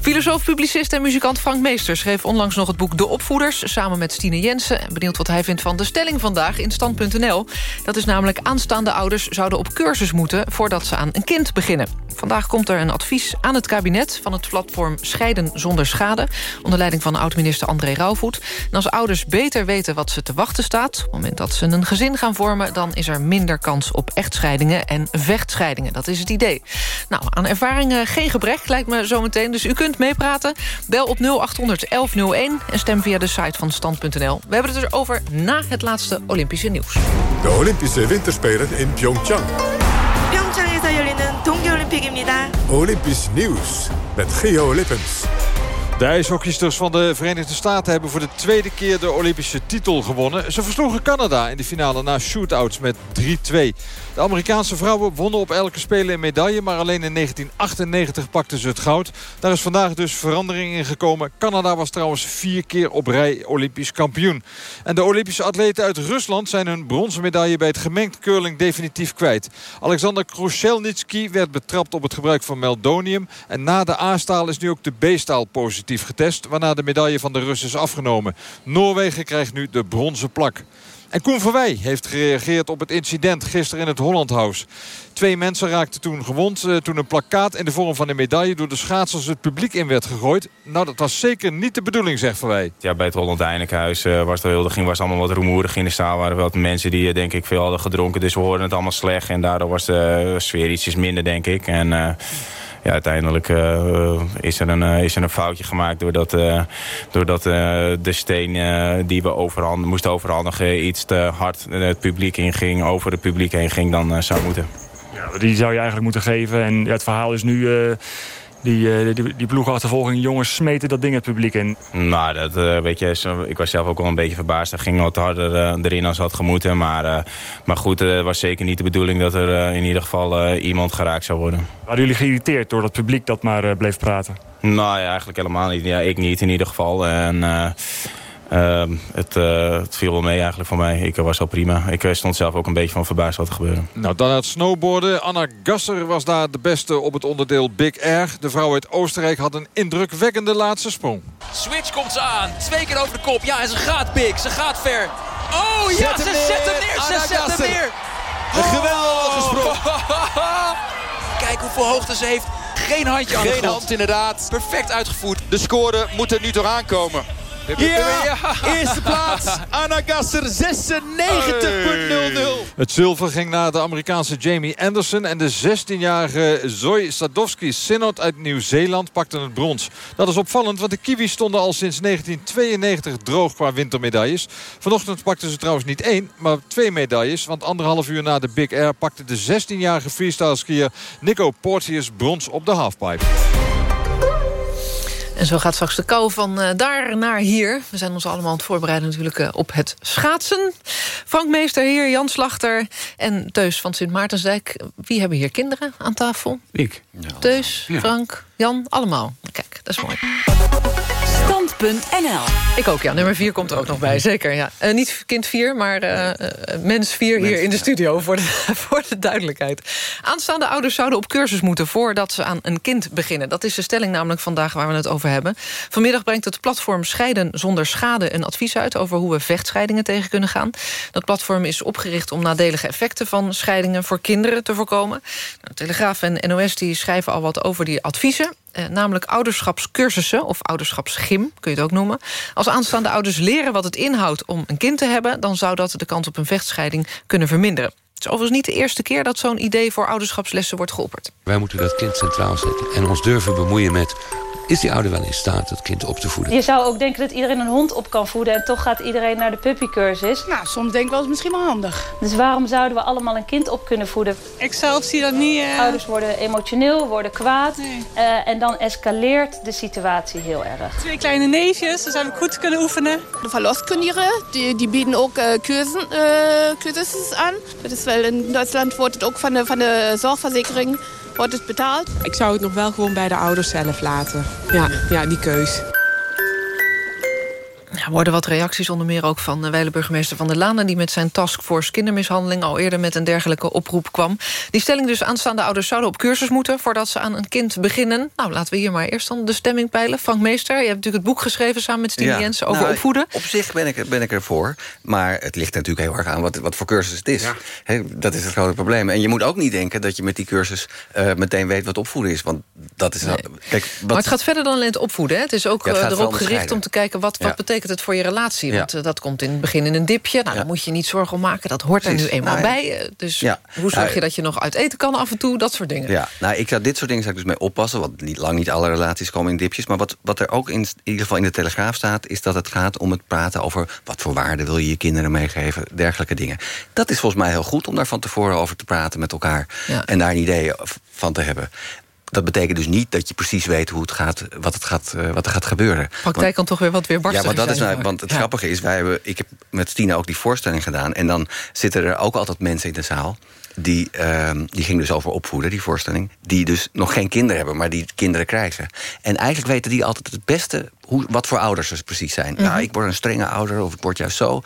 Filosoof, publicist en muzikant Frank Meester schreef onlangs nog het boek De Opvoeders... samen met Stine Jensen. Benieuwd wat hij vindt van de stelling vandaag in Stand.nl. Dat is namelijk aanstaande ouders zouden op cursus moeten... voordat ze aan een kind beginnen. Vandaag komt er een advies aan het kabinet... van het platform Scheiden zonder schade... onder leiding van oud-minister André Rauwvoet. En als ouders beter weten wat ze te wachten staat... op het moment dat ze een gezin gaan vormen... dan is er minder kans op echtscheidingen en vechtscheidingen. Dat is het idee. Nou, aan ervaringen geen gebrek, lijkt me zometeen. Dus u kunt meepraten. Bel op 0800 1101 en stem via de site van stand.nl. We hebben het erover na het laatste Olympische nieuws.
De Olympische Winterspelen in Pyeongchang.
평창에서 열리는 동계올림픽입니다.
Olympisch nieuws met Geo Lippens.
De ijshockeysters van de Verenigde Staten hebben voor de tweede keer de Olympische titel gewonnen. Ze versloegen Canada in de finale na shootouts met 3-2. De Amerikaanse vrouwen wonnen op elke spelen een medaille... maar alleen in 1998 pakten ze het goud. Daar is vandaag dus verandering in gekomen. Canada was trouwens vier keer op rij Olympisch kampioen. En de Olympische atleten uit Rusland zijn hun bronzen medaille... bij het gemengd curling definitief kwijt. Alexander Krushelnitsky werd betrapt op het gebruik van meldonium... en na de A-staal is nu ook de B-staal positief getest... waarna de medaille van de Russen is afgenomen. Noorwegen krijgt nu de bronzen plak. En Koen Verwij heeft gereageerd op het incident gisteren in het Hollandhuis. Twee mensen raakten toen gewond eh, toen een plakkaat in de vorm van een medaille... door de schaatsers het publiek in werd gegooid. Nou, dat was zeker niet de bedoeling, zegt Verwij.
Ja, bij het Holland Eindekhuis uh, was er heel, ging was allemaal wat rumoerig in de zaal. waren wel mensen die, uh, denk ik, veel hadden gedronken. Dus we hoorden het allemaal slecht. En daardoor was de sfeer ietsjes minder, denk ik. En ja, uiteindelijk uh, is, er een, uh, is er een foutje gemaakt... doordat, uh, doordat de steen die we overhand, moesten overhandigen... iets te hard het publiek inging, over het publiek heen ging dan zou moeten.
Ja, die zou je eigenlijk moeten geven. En het verhaal is nu die, die, die ploegachtervolging, jongens smeten dat ding het publiek in.
Nou, dat, uh, weet je, ik was zelf ook wel een beetje verbaasd. Er ging wat harder uh, erin als had gemoeten. Maar, maar goed, het was zeker niet de bedoeling dat er in ieder geval iemand geraakt zou worden.
Waren jullie geïrriteerd door dat publiek dat maar bleef praten?
Nou ja, eigenlijk helemaal niet. Ja, ik niet in ieder geval. En... Uh, het, uh, het, viel wel mee eigenlijk voor mij. Ik was al prima. Ik uh, stond zelf ook een beetje van verbaasd wat er gebeurde.
Nou, dan het snowboarden. Anna Gasser was daar de beste op het onderdeel Big Air. De vrouw uit Oostenrijk had een indrukwekkende laatste sprong.
Switch komt ze aan. Twee keer over de kop. Ja, en ze gaat big. Ze gaat ver. Oh ja, zet ze zet hem neer. Anna ze zet Gasser. hem neer.
Een oh. geweldige sprong.
Kijk hoeveel hoogte ze heeft. Geen handje aan
Geen
de grond.
hand inderdaad.
Perfect uitgevoerd.
De score moet er nu toch aankomen. Ja, eerste plaats. Anna Gasser, 96.00.
Het zilver ging naar de Amerikaanse Jamie Anderson... en de 16-jarige Zoe Sadowski Synod uit Nieuw-Zeeland pakte het brons. Dat is opvallend, want de Kiwis stonden al sinds 1992 droog qua wintermedailles. Vanochtend pakten ze trouwens niet één, maar twee medailles... want anderhalf uur na de Big Air pakte de 16-jarige freestyle skier Nico Porteus brons op de halfpipe.
En zo gaat straks de kou van uh, daar naar hier. We zijn ons allemaal aan het voorbereiden natuurlijk uh, op het schaatsen. Frank Meester hier, Jan Slachter en Teus van Sint Maartensdijk. Wie hebben hier kinderen aan tafel?
Ik.
Ja. Teus, ja. Frank, Jan, allemaal. Kijk, dat is mooi.
Stand.nl
Ik ook, ja. Nummer 4 komt er ook nog bij, zeker. Ja. Uh, niet kind 4, maar uh, mens 4 hier in de studio, voor de, voor de duidelijkheid. Aanstaande ouders zouden op cursus moeten voordat ze aan een kind beginnen. Dat is de stelling namelijk vandaag waar we het over hebben. Vanmiddag brengt het platform Scheiden zonder schade een advies uit... over hoe we vechtscheidingen tegen kunnen gaan. Dat platform is opgericht om nadelige effecten van scheidingen... voor kinderen te voorkomen. Nou, Telegraaf en NOS die schrijven al wat over die adviezen. Eh, namelijk ouderschapscursussen of ouderschapsgym, kun je het ook noemen. Als aanstaande ouders leren wat het inhoudt om een kind te hebben... dan zou dat de kans op een vechtscheiding kunnen verminderen. Het is overigens niet de eerste keer dat zo'n idee voor ouderschapslessen wordt geopperd.
Wij moeten dat kind centraal zetten en ons durven bemoeien met... is die ouder wel in staat het kind op te voeden?
Je zou ook denken dat iedereen een hond op kan voeden... en toch gaat iedereen naar de puppycursus.
Nou, soms denk ik wel eens misschien wel handig.
Dus waarom zouden we allemaal een kind op kunnen voeden?
Ik zelf zie dat niet... Uh...
Ouders worden emotioneel, worden kwaad... Nee. Uh, en dan escaleert de situatie heel erg.
Twee kleine neefjes, dus heb ik goed kunnen oefenen.
De verloskundigen, die, die bieden ook uh, cursussen, cursussen aan. Dat is wel in Duitsland wordt het ook van de, van de zorgverzekering wordt het betaald.
Ik zou het nog wel gewoon bij de ouders zelf laten. Ja, ja die keus.
Er worden wat reacties onder meer ook van de wijle-burgemeester Van der Laan... die met zijn taskforce kindermishandeling al eerder met een dergelijke oproep kwam. Die stelling dus aanstaande ouders zouden op cursus moeten... voordat ze aan een kind beginnen. Nou, laten we hier maar eerst dan de stemming peilen. Frank Meester, je hebt natuurlijk het boek geschreven samen met Stine ja, Jensen over
nou,
opvoeden.
Op zich ben ik, ben ik ervoor, maar het ligt natuurlijk heel erg aan... wat, wat voor cursus het is. Ja. He, dat is het grote probleem. En je moet ook niet denken dat je met die cursus uh, meteen weet wat opvoeden is. Want dat is...
Nee. Kijk, wat... Maar het gaat verder dan alleen het opvoeden. Hè? Het is ook ja, het erop gericht om te kijken wat, wat betekent het voor je relatie. Want ja. uh, dat komt in het begin in een dipje. Nou, ja. daar moet je niet zorgen om maken. Dat hoort Precies. er nu eenmaal nou, bij. Uh, dus hoe zorg je dat je nog uit eten kan af en toe? Dat soort dingen.
Ja, nou, ik zou dit soort dingen zou ik dus mee oppassen. Want niet, lang niet alle relaties komen in dipjes. Maar wat, wat er ook in, in ieder geval in de Telegraaf staat... is dat het gaat om het praten over... wat voor waarde wil je je kinderen meegeven. Dergelijke dingen. Dat is volgens mij heel goed om daar van tevoren over te praten met elkaar. En daar een idee van te hebben. Dat betekent dus niet dat je precies weet hoe het gaat, wat, het gaat, uh, wat er gaat gebeuren.
Praktijk kan toch weer wat weer
Ja, maar dat is nou, want het
ja.
grappige is, wij hebben, ik heb met Stina ook die voorstelling gedaan. En dan zitten er ook altijd mensen in de zaal. Die, uh, die ging dus over opvoeden, die voorstelling. Die dus nog geen kinderen hebben, maar die kinderen krijgen. En eigenlijk weten die altijd het beste hoe, wat voor ouders ze precies zijn. Mm -hmm. Ja, ik word een strenge ouder of ik word juist zo.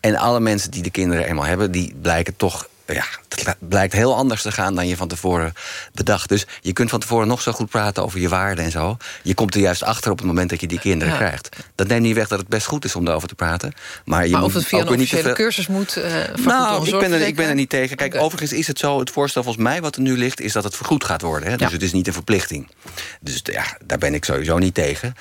En alle mensen die de kinderen eenmaal hebben, die blijken toch ja, het blijkt heel anders te gaan dan je van tevoren bedacht. Dus je kunt van tevoren nog zo goed praten over je waarden en zo. Je komt er juist achter op het moment dat je die kinderen ja. krijgt. Dat neemt niet weg dat het best goed is om daarover te praten. Maar, je
maar
moet
of het via een officiële
veel...
cursus moet... Uh,
nou, ik ben, er, ik ben er niet tegen. Kijk, okay. overigens is het zo, het voorstel volgens mij wat er nu ligt... is dat het vergoed gaat worden. Hè? Dus ja. het is niet een verplichting. Dus ja, daar ben ik sowieso niet tegen.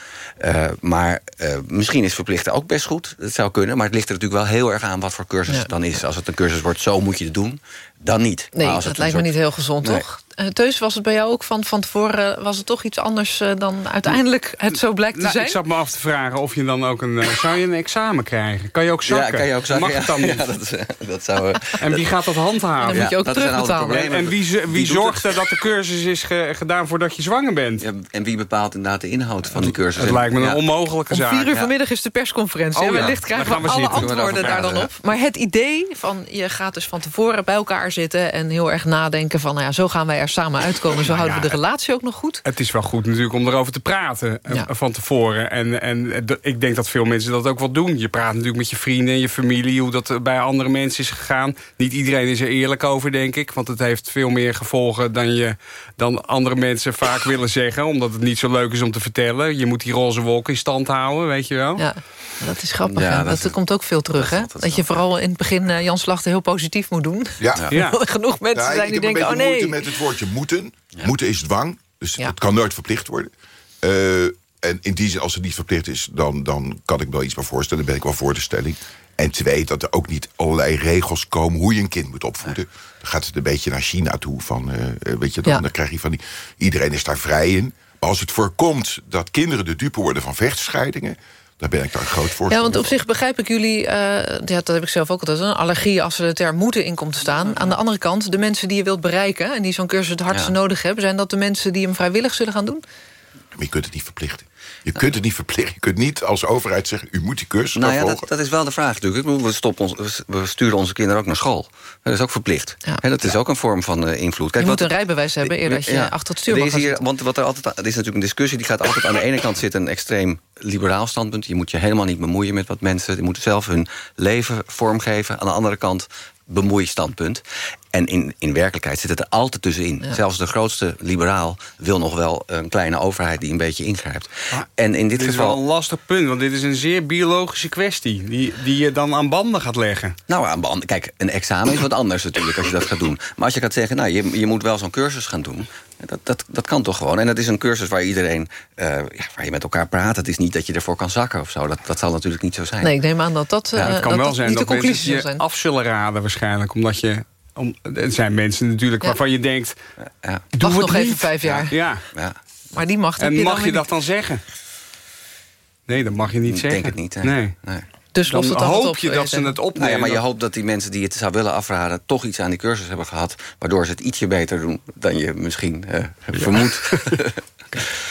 Uh, maar uh, misschien is verplichten ook best goed. Dat zou kunnen. Maar het ligt er natuurlijk wel heel erg aan wat voor cursus het dan is. Als het een cursus wordt, zo moet je het doen dan niet.
Nee, dat lijkt
soort...
me niet heel gezond, nee. toch? Uh, Teus, was het bij jou ook van, van tevoren... was het toch iets anders uh, dan uiteindelijk het zo blijkt te
nou,
zijn?
Ik zat me af te vragen of je dan ook een... Uh, zou je een examen krijgen? Kan je ook zakken?
Ja, kan je ook zakken.
Mag
ja.
het dan niet?
Ja, dat, dat zou,
en wie gaat dat handhaven?
Dan moet je ook terugbetalen.
En, en wie, wie, wie zorgt er dat de cursus is ge, gedaan voordat je zwanger bent?
Ja, en wie bepaalt inderdaad de inhoud van die cursus?
Het lijkt me een onmogelijke
Om
zaak.
vier uur vanmiddag is de persconferentie.
Oh,
wellicht krijgen we, we alle antwoorden daar dan op. Maar het idee van je gaat dus van tevoren bij elkaar zitten... en heel erg nadenken van nou ja, zo gaan wij er samen uitkomen. Zo houden we de relatie ook nog goed.
Het is wel goed natuurlijk om erover te praten ja. van tevoren. En, en ik denk dat veel mensen dat ook wel doen. Je praat natuurlijk met je vrienden en je familie... hoe dat bij andere mensen is gegaan. Niet iedereen is er eerlijk over, denk ik. Want het heeft veel meer gevolgen dan, je, dan andere mensen vaak willen zeggen. Omdat het niet zo leuk is om te vertellen. Je moet die roze wolken in stand houden, weet je wel.
Ja, dat is grappig. Ja, dat, dat komt ook veel terug, hè? Dat, dat je vooral in het begin uh, Jan Slachter heel positief moet doen.
Ja.
ja. Genoeg mensen
ja,
zijn die denken, oh nee.
Ik heb een beetje moeite met het woordje moeten. Moeten is dwang, dus het kan nooit verplicht worden. Uh, en in die zin, als het niet verplicht is... Dan, dan kan ik wel iets bij voorstellen. Dan ben ik wel voor de stelling. En twee, dat er ook niet allerlei regels komen... hoe je een kind moet opvoeden. Dan gaat het een beetje naar China toe. Van, uh, weet je, dan, ja. dan krijg je van die... iedereen is daar vrij in. Maar als het voorkomt dat kinderen de dupe worden van vechtscheidingen... Daar ben ik dan groot voor.
Ja, want op zich begrijp ik jullie... Uh, ja, dat heb ik zelf ook altijd, een allergie als er de term moeten in komt te staan. Aan de andere kant, de mensen die je wilt bereiken... en die zo'n cursus het hardste ja. nodig hebben... zijn dat de mensen die hem vrijwillig zullen gaan doen?
Maar je kunt het niet verplichten. Je kunt het niet verplichten. Je kunt niet als overheid zeggen... u moet die cursus
nou ja,
volgen.
Dat, dat is wel de vraag natuurlijk. We, stoppen ons, we sturen onze kinderen ook naar school. Dat is ook verplicht. Ja. En dat is ja. ook een vorm van uh, invloed.
Kijk, je moet wat, een rijbewijs hebben eerder dat je ja, achter het stuur mag
hier, Want wat er, altijd, er is natuurlijk een discussie... die gaat altijd aan de ene kant zitten een extreem liberaal standpunt. Je moet je helemaal niet bemoeien met wat mensen... die moeten zelf hun leven vormgeven. Aan de andere kant bemoeistandpunt. En in, in werkelijkheid zit het er altijd tussenin. Ja. Zelfs de grootste liberaal wil nog wel een kleine overheid... die een beetje ingrijpt.
Ah,
en in dit,
dit
geval...
is wel een lastig punt, want dit is een zeer biologische kwestie... die, die je dan aan banden gaat leggen.
Nou, aan banden. Kijk, een examen is wat anders natuurlijk als je dat gaat doen. Maar als je gaat zeggen, nou, je, je moet wel zo'n cursus gaan doen... Dat, dat, dat kan toch gewoon. En dat is een cursus waar iedereen, uh, ja, waar je met elkaar praat. Het is niet dat je ervoor kan zakken of zo. Dat, dat zal natuurlijk niet zo zijn.
Nee, ik neem aan dat dat, uh,
ja, het kan
dat,
wel
dat
zijn dat mensen
zijn.
af zullen raden waarschijnlijk. Omdat je... Om, er zijn mensen natuurlijk ja. waarvan je denkt...
Ja.
Doe
Wacht
het
nog
niet.
even vijf jaar.
Ja.
ja.
Maar die macht
En
je
mag
dan
je dat
niet.
dan zeggen? Nee, dat mag je niet
ik
zeggen.
denk het niet. Hè?
Nee.
nee.
Dus
dan
het
hoop
op,
je dat ze het opnemen.
Nou ja, maar je hoopt dat die mensen die het zou willen afraden... toch iets aan die cursus hebben gehad... waardoor ze het ietsje beter doen dan je misschien uh, ja. vermoedt.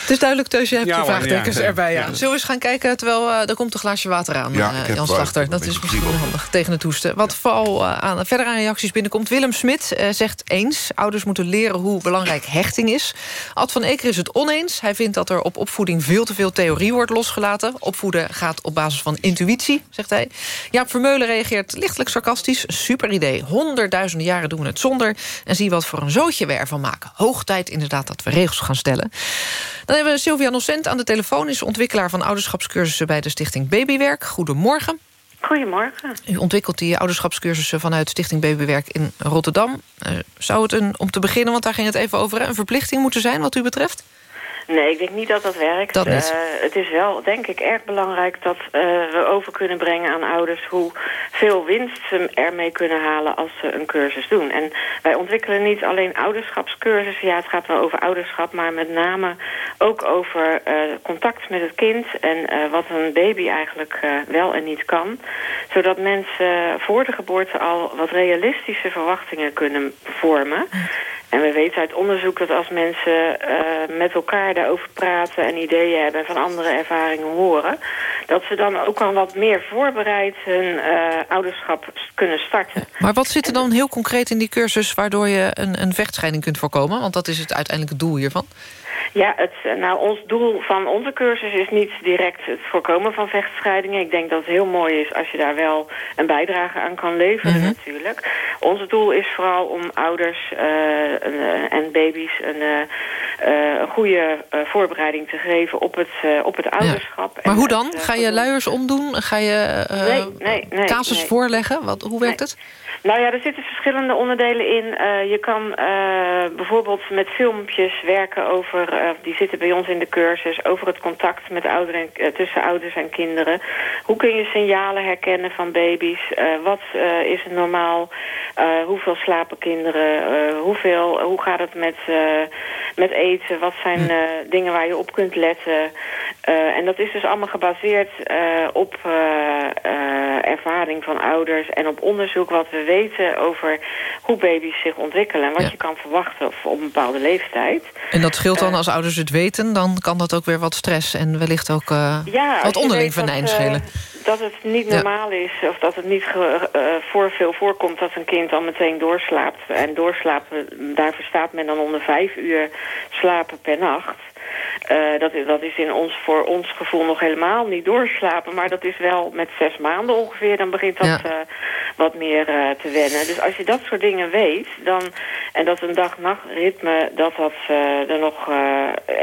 Het is duidelijk, Teus, je hebt
Ja,
je vraagtekens
ja.
erbij. Ja.
Ja.
Zullen we eens gaan kijken, terwijl uh, er komt een glaasje water aan,
Ja,
uh, Jan
wel-
Slachter. Dat is misschien handig tegen het hoesten. Wat vooral uh, aan, verder aan reacties binnenkomt. Willem Smit uh, zegt eens, ouders moeten leren hoe belangrijk hechting is. Ad van Eker is het oneens. Hij vindt dat er op opvoeding veel te veel theorie wordt losgelaten. Opvoeden gaat op basis van intuïtie, zegt hij. Jaap Vermeulen reageert lichtelijk sarcastisch. Super idee. Honderdduizenden jaren doen we het zonder. En zie wat voor een zootje we ervan maken. Hoog tijd inderdaad dat we regels gaan stellen. Dan hebben we Sylvia Nocent aan de telefoon. Is ontwikkelaar van ouderschapscursussen bij de stichting Babywerk. Goedemorgen.
Goedemorgen.
U ontwikkelt die ouderschapscursussen vanuit Stichting Babywerk in Rotterdam. Uh, zou het een, om te beginnen, want daar ging het even over... een verplichting moeten zijn wat u betreft?
Nee, ik denk niet dat dat werkt.
Dat.
Uh, het is wel, denk ik, erg belangrijk dat uh, we over kunnen brengen aan ouders... hoe veel winst ze ermee kunnen halen als ze een cursus doen. En wij ontwikkelen niet alleen ouderschapscursussen. Ja, het gaat wel over ouderschap, maar met name ook over uh, contact met het kind... en wat een baby eigenlijk wel en niet kan. Zodat mensen voor de geboorte al wat realistische verwachtingen kunnen vormen... En we weten uit onderzoek dat als mensen uh, met elkaar daarover praten... en ideeën hebben en van andere ervaringen horen... dat ze dan ook al wat meer voorbereid hun uh, ouderschap kunnen starten.
Maar wat zit er dan heel concreet in die cursus... waardoor je een, een vechtscheiding kunt voorkomen? Want dat is het uiteindelijke doel hiervan.
Ja, het, nou, ons doel van onze cursus is niet direct het voorkomen van vechtscheidingen. Ik denk dat het heel mooi is als je daar wel een bijdrage aan kan leveren mm -hmm. natuurlijk. Ons doel is vooral om ouders uh, en baby's een, uh, goede voorbereiding te geven op het, op het ouderschap.
Ja. Maar hoe dan? Ga je luiers omdoen? Ga je
nee, nee, nee,
casus voorleggen? Wat, hoe werkt het?
Nou ja, er zitten verschillende onderdelen in. Uh, je kan uh, bijvoorbeeld met filmpjes werken over, uh, die zitten bij ons in de cursus, over het contact met ouderen, tussen ouders en kinderen. Hoe kun je signalen herkennen van baby's? wat is normaal? hoeveel slapen kinderen? hoeveel, hoe gaat het met, met eten? Wat zijn dingen waar je op kunt letten? en dat is dus allemaal gebaseerd op ervaring van ouders en op onderzoek wat we weten over hoe baby's zich ontwikkelen... en wat
Ja.
je kan verwachten op, op een bepaalde leeftijd.
En dat scheelt dan als ouders het weten... dan kan dat ook weer wat stress en wellicht ook
Ja, als
wat onderling venijn
eh,
schelen.
dat het niet normaal is of dat het niet ge- eh, voor veel voorkomt dat een kind al meteen doorslaapt. En doorslapen, daar verstaat men dan onder vijf uur slapen per nacht. Eh, dat, is, dat is in ons, voor ons gevoel nog helemaal niet doorslapen. Maar dat is wel met zes maanden ongeveer. Dan begint dat
Ja.
eh, wat meer eh, te wennen. Dus als je dat soort dingen weet... Dan, en dat een dag-nachtritme dat dat er nog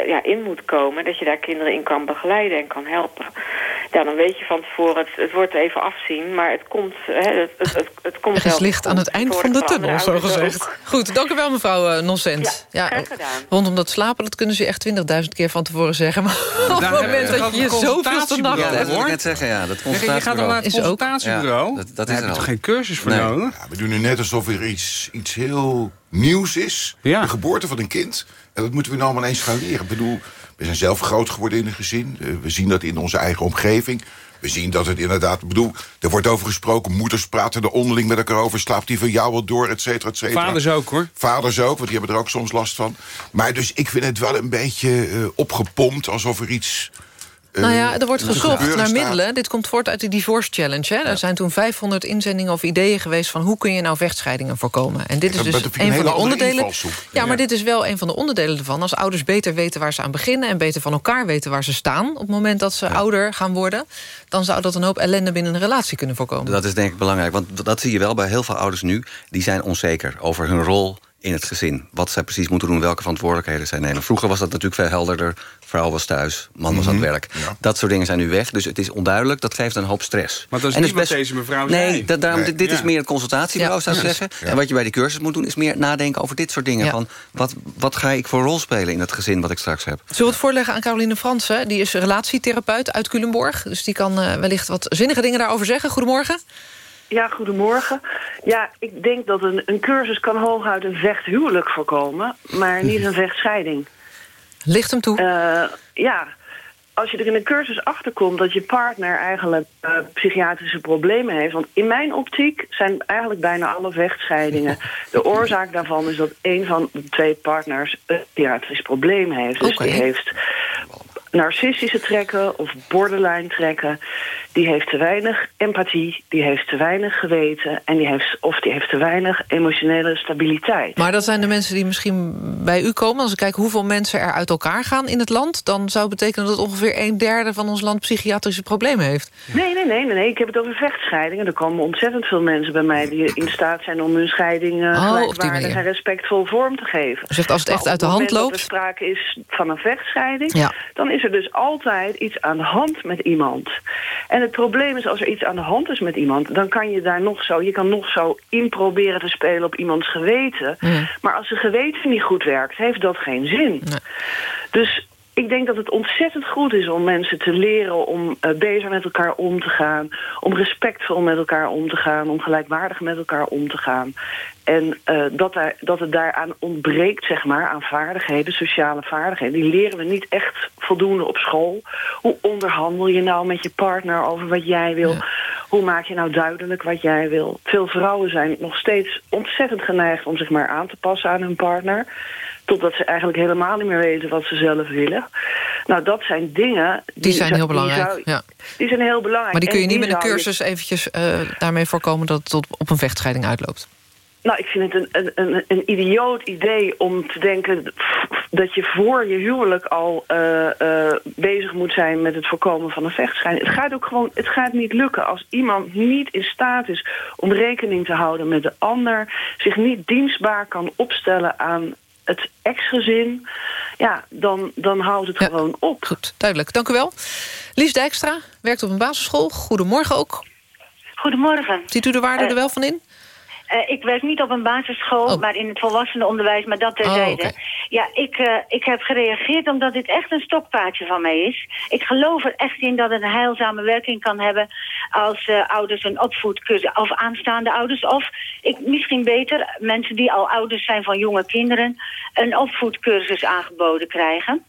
ja, in moet komen... dat je daar kinderen in kan begeleiden en kan helpen. Ja, dan weet je van tevoren... het, het wordt even afzien, maar het komt... Hè, het, het, het, het komt
Er is licht aan het eind van de tunnel, zo gezegd.
ook.
Goed, dank u wel mevrouw Nonsent.
Ja, gedaan.
rondom dat slapen, dat kunnen ze echt 20.000 keer van tevoren zeggen. Maar op het
hebben
moment
we
dat je
een
zoveel te nacht
Ja, dat
hebt...
net zeggen, ja. Dat
Je gaat dan naar het
Is ook-
consultatiebureau.
Ja, dat- dat
Daar
is
heb
er
je toch geen cursus voor
Nee.
nodig?
Ja, we doen nu net alsof er iets, iets heel nieuws is.
Ja.
De geboorte van een kind. En dat moeten we nou allemaal eens gaan leren. Ik bedoel, we zijn zelf groot geworden in een gezin. Eh, We zien dat in onze eigen omgeving. We zien dat het inderdaad... Ik bedoel, er wordt over gesproken. Moeders praten er onderling met elkaar over. Slaapt die van jou wel door, et cetera, et cetera.
Vaders ook, hoor.
Vaders ook, want die hebben er ook soms last van. Maar dus ik vind het wel een beetje eh, opgepompt. Alsof er iets... eh,
Nou ja, er wordt gezocht naar middelen. Dit komt voort uit de Divorce Challenge. Hè. Er zijn toen 500 inzendingen of ideeën geweest... van hoe kun je nou vechtscheidingen voorkomen. En dit is dus een
een
van de onderdelen. Ja, maar dit is wel een van de onderdelen ervan. Als ouders beter weten waar ze aan beginnen... en beter van elkaar weten waar ze staan... op het moment dat ze ouder gaan worden... dan zou dat een hoop ellende binnen een relatie kunnen voorkomen.
Dat is denk ik belangrijk, want dat zie je wel bij heel veel ouders nu. Die zijn onzeker over hun rol in het gezin. Wat zij precies moeten doen, welke verantwoordelijkheden zij nemen. Vroeger was dat natuurlijk veel helderder. Vrouw was thuis, man was aan het werk. Dat soort dingen zijn nu weg, dus het is onduidelijk. Dat geeft een hoop stress.
Maar dat is
En
niet wat deze mevrouw
Nee,
zei.
dat, daarom,
Nee.
dit is meer het consultatiebureau,
Ja.
zou ik
Ja.
zeggen. En wat je bij die cursus moet doen, is meer nadenken over dit soort dingen.
Ja.
Van, wat, wat ga ik voor rol spelen in het gezin wat ik straks heb?
Zullen we het voorleggen aan Caroline Fransen? Die is relatietherapeut uit Culemborg. Dus die kan eh, wellicht wat zinnige dingen daarover zeggen. Goedemorgen.
Ja, goedemorgen. Ja, ik denk dat een, een cursus kan hooguit een vechthuwelijk voorkomen... maar niet een vechtscheiding.
Licht hem toe.
Eh, ja, als je er in een cursus achterkomt dat je partner eigenlijk eh, psychiatrische problemen heeft... want in mijn optiek zijn eigenlijk bijna alle vechtscheidingen... de oorzaak daarvan is dat een van de twee partners een psychiatrisch probleem heeft. Dus die heeft narcistische trekken of borderline trekken. Die heeft te weinig empathie, die heeft te weinig geweten... En die heeft, of die heeft te weinig emotionele stabiliteit.
Maar dat zijn de mensen die misschien bij u komen. Als ik kijk hoeveel mensen er uit elkaar gaan in het land... dan zou het betekenen dat ongeveer een derde van ons land psychiatrische problemen heeft.
Nee, nee, nee, nee, nee. Ik heb het over vechtscheidingen. Er komen ontzettend veel mensen bij mij die in staat zijn om hun scheiding eh,
Oh,
gelijkwaardig en respectvol vorm te geven.
U zegt als het echt uit de hand loopt...
dat er sprake is van een vechtscheiding,
Ja.
dan is er dus altijd iets aan de hand met iemand. En het probleem is, als er iets aan de hand is met iemand, dan kan je daar nog zo, je kan nog zo in proberen te spelen op iemands geweten.
Mm.
Maar als zijn geweten niet goed werkt, heeft dat geen zin. Dus ik denk dat het ontzettend goed is om mensen te leren om eh, beter met elkaar om te gaan. Om respectvol met elkaar om te gaan. Om gelijkwaardig met elkaar om te gaan. En eh, dat, daar, dat het daaraan ontbreekt, zeg maar, aan vaardigheden, sociale vaardigheden. Die leren we niet echt voldoende op school. Hoe onderhandel je nou met je partner over wat jij wil? hoe maak je nou duidelijk wat jij wil? Veel vrouwen zijn nog steeds ontzettend geneigd om zich maar aan te passen aan hun partner. Totdat ze eigenlijk helemaal niet meer weten wat ze zelf willen. Nou, dat zijn dingen...
Die, zijn heel
die
belangrijk,
zou-
ja.
Die zijn heel belangrijk.
Maar die kun je
En
niet met een cursus eventjes eh, daarmee voorkomen... dat het tot op een vechtscheiding uitloopt.
Nou, ik vind het een, een, een, een idioot idee om te denken dat je voor je huwelijk al eh, eh, bezig moet zijn met het voorkomen van een vechtscheiding. Het gaat ook gewoon, het gaat niet lukken als iemand niet in staat is om rekening te houden met de ander, zich niet dienstbaar kan opstellen aan het ex-gezin, ja, dan, dan houdt het gewoon op.
Goed, duidelijk. Dank u wel. Lies Dijkstra werkt op een basisschool. Goedemorgen ook.
Goedemorgen.
Ziet u de waarde
Eh,
er wel van in?
Eh, ik werk niet op een basisschool, maar in het volwassenenonderwijs, maar dat terzijde.
Oh, oké.
Ja, ik, eh, ik heb gereageerd omdat dit echt een stokpaardje van mij is. Ik geloof er echt in dat het een heilzame werking kan hebben als eh, ouders een opvoedcursus, of aanstaande ouders, of ik, misschien beter, mensen die al ouders zijn van jonge kinderen, een opvoedcursus aangeboden krijgen.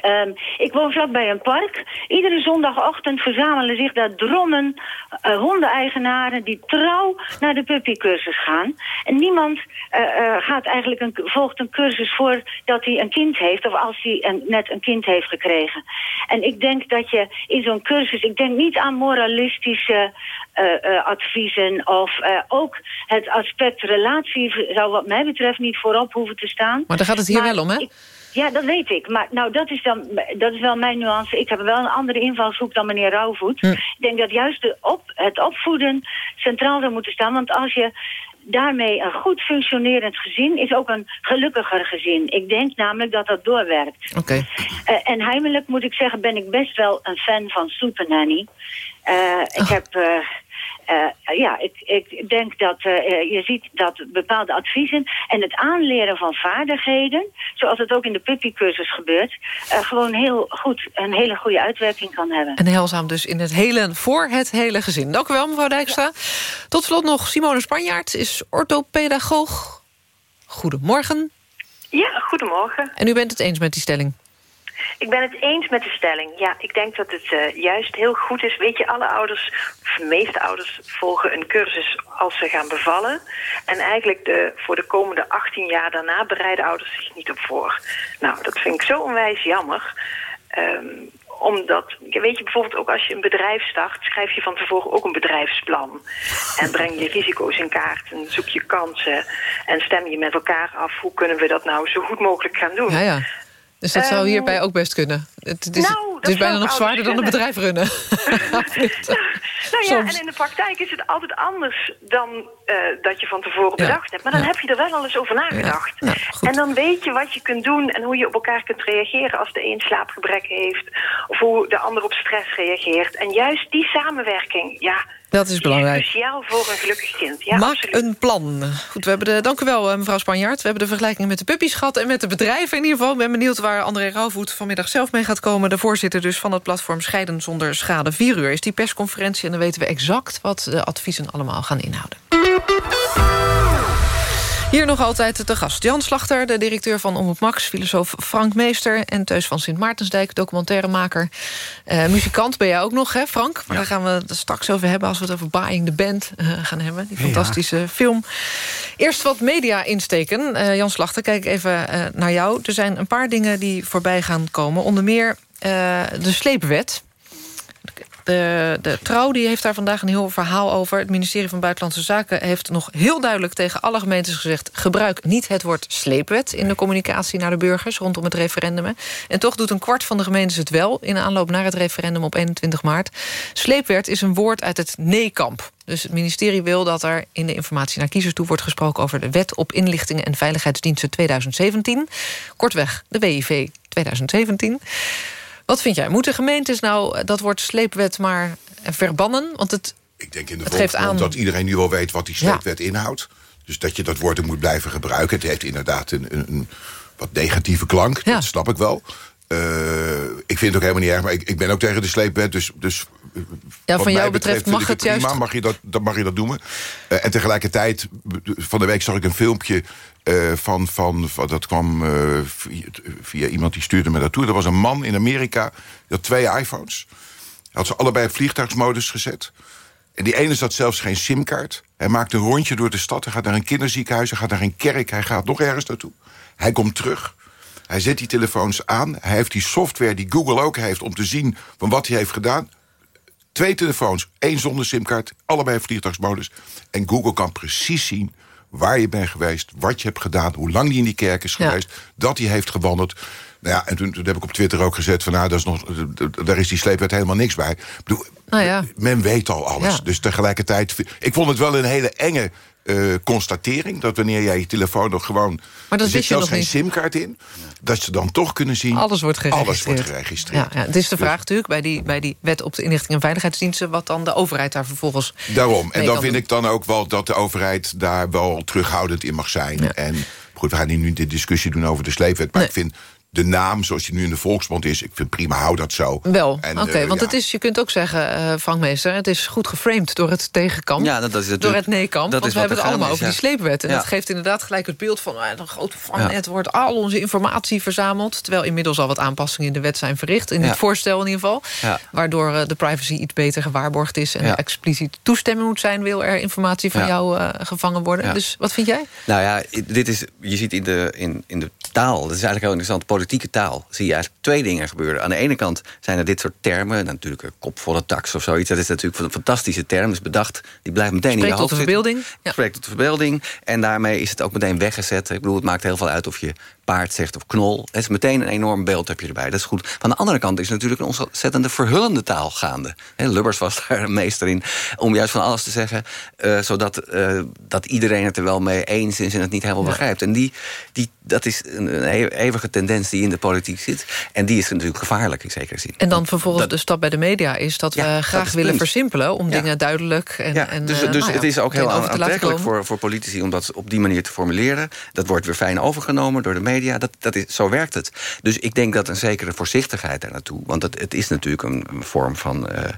Ehm, ik woon vlakbij een park. Iedere zondagochtend verzamelen zich daar drommen eh, hondeneigenaren die trouw naar de puppycursus gaan. En niemand eh, eh, gaat eigenlijk een, volgt een cursus voordat hij een kind heeft of als hij een, net een kind heeft gekregen. En ik denk dat je in zo'n cursus, ik denk niet aan moralistische adviezen of ook het aspect relatie zou wat mij betreft niet voorop hoeven te staan.
Maar daar gaat het hier
Maar
wel om, hè?
ik- ja, dat weet ik. Maar nou, dat is, dan, dat is wel mijn nuance. Ik heb wel een andere invalshoek dan meneer Rauwvoet.
Hm.
Ik denk dat juist de op, het opvoeden centraal zou moeten staan. Want als je daarmee een goed functionerend gezin... is ook een gelukkiger gezin. Ik denk namelijk dat dat doorwerkt.
Oké.
Eh, en heimelijk moet ik zeggen, ben ik best wel een fan van Soepenanny. Eh ik heb... eh, eh, ja, ik, ik denk dat eh, je ziet dat bepaalde adviezen en het aanleren van vaardigheden, zoals het ook in de puppycursus gebeurt, eh, gewoon heel goed, een hele goede uitwerking kan hebben.
En heilzaam dus in het hele, voor het hele gezin. Dank u wel, mevrouw Dijkstra. Tot slot nog Simone Spanjaard, is orthopedagoog. Goedemorgen.
Ja, goedemorgen.
En u bent het eens met die stelling?
Ik ben het eens met de stelling. Ja, ik denk dat het eh, juist heel goed is. Weet je, alle ouders, of de meeste ouders, volgen een cursus als ze gaan bevallen. En eigenlijk de, voor de komende 18 jaar daarna bereiden ouders zich niet op voor. Nou, dat vind ik zo onwijs jammer. Ehm, omdat, weet je, bijvoorbeeld ook als je een bedrijf start... schrijf je van tevoren ook een bedrijfsplan. En breng je risico's in kaart en zoek je kansen... en stem je met elkaar af hoe kunnen we dat nou zo goed mogelijk gaan doen.
Ja, ja. Dus dat zou
Ehm,
hierbij ook best kunnen. Het, het is,
nou,
het is
dat
bijna nog zwaarder dan een bedrijf runnen.
Nou ja,
Soms.
en in de praktijk is het altijd anders dan eh, dat je van tevoren
Ja,
bedacht hebt. Maar dan
ja.
heb je er wel al eens over nagedacht. en dan weet je wat je kunt doen en hoe je op elkaar kunt reageren als de een slaapgebrek heeft. Of hoe de ander op stress reageert. En juist die samenwerking, ja,
Dat is belangrijk.
cruciaal voor een gelukkig kind. Ja,
Maak
absoluut.
een plan. Goed, we hebben de, dank u wel, eh, mevrouw Spanjaard. We hebben de vergelijking met de puppies gehad en met de bedrijven in ieder geval. Ik ben benieuwd waar André Rauwvoet vanmiddag zelf mee gaat komen. De voorzitter dus van het platform Scheiden zonder schade. Vier uur is die persconferentie en dan weten we exact... wat de adviezen allemaal gaan inhouden. Hier nog altijd de gast. Jan Slachter, de directeur van Omroep Max... filosoof Frank Meester en Teus van Sint Maartensdijk... documentairemaker. Eh, muzikant ben jij ook nog, hè Frank? Maar daar gaan we het straks over hebben... als we het over Buying the Band eh, gaan hebben. Die fantastische film. Eerst wat media insteken. Eh, Jan Slachter, kijk even naar jou. Er zijn een paar dingen die voorbij gaan komen. Onder meer de sleepwet... De, de Trouw die heeft daar vandaag een heel verhaal over. Het ministerie van Buitenlandse Zaken heeft nog heel duidelijk... tegen alle gemeentes gezegd... gebruik niet het woord sleepwet in de communicatie naar de burgers... rondom het referendum. En toch doet een kwart van de gemeentes het wel... in aanloop naar het referendum op 21 maart. Sleepwet is een woord uit het nee-kamp. Dus het ministerie wil dat er in de informatie naar kiezers toe... wordt gesproken over de Wet op Inlichtingen en Veiligheidsdiensten 2017. Kortweg, de WIV 2017. Wat vind jij? Moeten gemeentes nou eh, dat woord sleepwet maar verbannen? Want het,
Ik denk in de volksmond
aan...
dat iedereen nu wel weet wat die sleepwet inhoudt. Dus dat je dat woord moet blijven gebruiken. Het heeft inderdaad een, een, een wat negatieve klank, dat snap ik wel. Eh, ik vind het ook helemaal niet erg, maar ik, ik ben ook tegen de sleepwet. Dus, dus
Ja, van jou betreft mag het
prima,
juist-
Mag je dat, dat mag je dat noemen. Eh, en tegelijkertijd, van de week zag ik een filmpje... eh, van, van, van, dat kwam eh, via, via iemand die stuurde me naartoe. Er was een man in Amerika, die had twee iPhones. Hij had ze allebei op vliegtuigsmodus gezet. En die ene zat zelfs geen simkaart. Hij maakt een rondje door de stad. Hij gaat naar een kinderziekenhuis, hij gaat naar een kerk... hij gaat nog ergens naartoe. Hij komt terug. Hij zet die telefoons aan. Hij heeft die software die Google ook heeft... om te zien van wat hij heeft gedaan. Twee telefoons, één zonder simkaart. Allebei vliegtuigsmodus. En Google kan precies zien waar je bent geweest... wat je hebt gedaan, hoe lang die in die kerk is geweest... dat hij heeft gewandeld. Nou ja, en toen, toen heb ik op Twitter ook gezet... van nou, dat is nog, daar is die sleepwet helemaal niks bij. Ik bedoel,
Nou ja.
men weet al alles.
Ja.
Dus tegelijkertijd... Ik vond het wel een hele enge eh, constatering... dat wanneer jij je telefoon nog gewoon...
Maar dat
er zit zelfs
nog
geen
niet.
simkaart in... dat ze dan toch kunnen zien...
Alles wordt geregistreerd.
Alles wordt geregistreerd.
Ja, ja, het is de vraag natuurlijk bij die, bij die wet op de inlichting en veiligheidsdiensten... wat dan de overheid daar vervolgens
Daarom. En dan vind
doen.
ik dan ook wel dat de overheid daar wel terughoudend in mag zijn. En goed, we gaan hier nu de discussie doen over de sleepwet. Maar ik vind de naam zoals die nu in de Volksmond is... ik vind prima, hou dat zo.
Wel, oké,
eh,
want
ja.
het is, je kunt ook zeggen, eh Vangmeester... het is goed geframed door het tegenkamp,
Ja, dat- dat is
door
natuurlijk-
het nee-kamp... want
is
we hebben het
er
allemaal over die sleepwet. En
Ja.
dat geeft inderdaad gelijk het beeld van... eh, een grote vangnet wordt al onze informatie verzameld... terwijl inmiddels al wat aanpassingen in de wet zijn verricht. In
Ja.
dit voorstel in ieder geval.
Ja.
Waardoor de privacy iets beter gewaarborgd is... en
Ja.
er expliciet toestemming moet zijn... wil er informatie van
Ja.
jou eh, gevangen worden.
Ja.
Dus wat vind jij?
Nou ja, dit is, je ziet in de, in, in de taal, dat is eigenlijk heel interessant, politieke taal, zie je eigenlijk twee dingen gebeuren. Aan de ene kant zijn er dit soort termen, natuurlijk een kopvolle tax of zoiets, dat is natuurlijk een fantastische term, is bedacht, die blijft meteen in je
Spreekt tot
hoofd
de verbeelding. Ja.
Spreekt tot de verbeelding. En daarmee is het ook meteen weggezet. Ik bedoel, het maakt heel veel uit of je paard zegt of knol. Het is meteen een enorm beeld heb je erbij. Dat is goed. Van de andere kant is natuurlijk een ontzettende verhullende taal gaande. Lubbers was daar een meester in. Om juist van alles te zeggen. eh, zodat eh, dat iedereen het er wel mee eens is en het niet helemaal begrijpt. En die, die, dat is een, een eeuwige tendens die in de politiek zit. En die is natuurlijk gevaarlijk in zekere zin.
En dan vervolgens de stap bij de media is dat
Ja,
we graag willen versimpelen... om
Ja.
dingen duidelijk en, en
dus
eh,
dus
nou
het is ook heel aantrekkelijk voor, voor politici om dat op die manier te formuleren. Dat wordt weer fijn overgenomen door de media. Dat, dat is, zo werkt het. Dus ik denk dat een zekere voorzichtigheid daar naartoe. Want het, het is natuurlijk een, een vorm van, eh,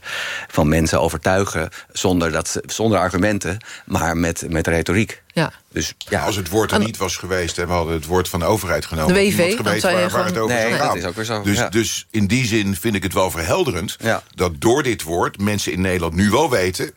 van mensen overtuigen zonder, dat, ze- zonder argumenten, maar met, met retoriek.
Ja.
Dus, ja.
Als het woord er niet was geweest en we hadden het woord van de overheid genomen...
De WV, dan je
waar, het over
Nee,
zou
is ook weer zo,
Dus,
ja.
dus in die zin vind ik het wel verhelderend... dat door dit woord mensen in Nederland nu wel weten...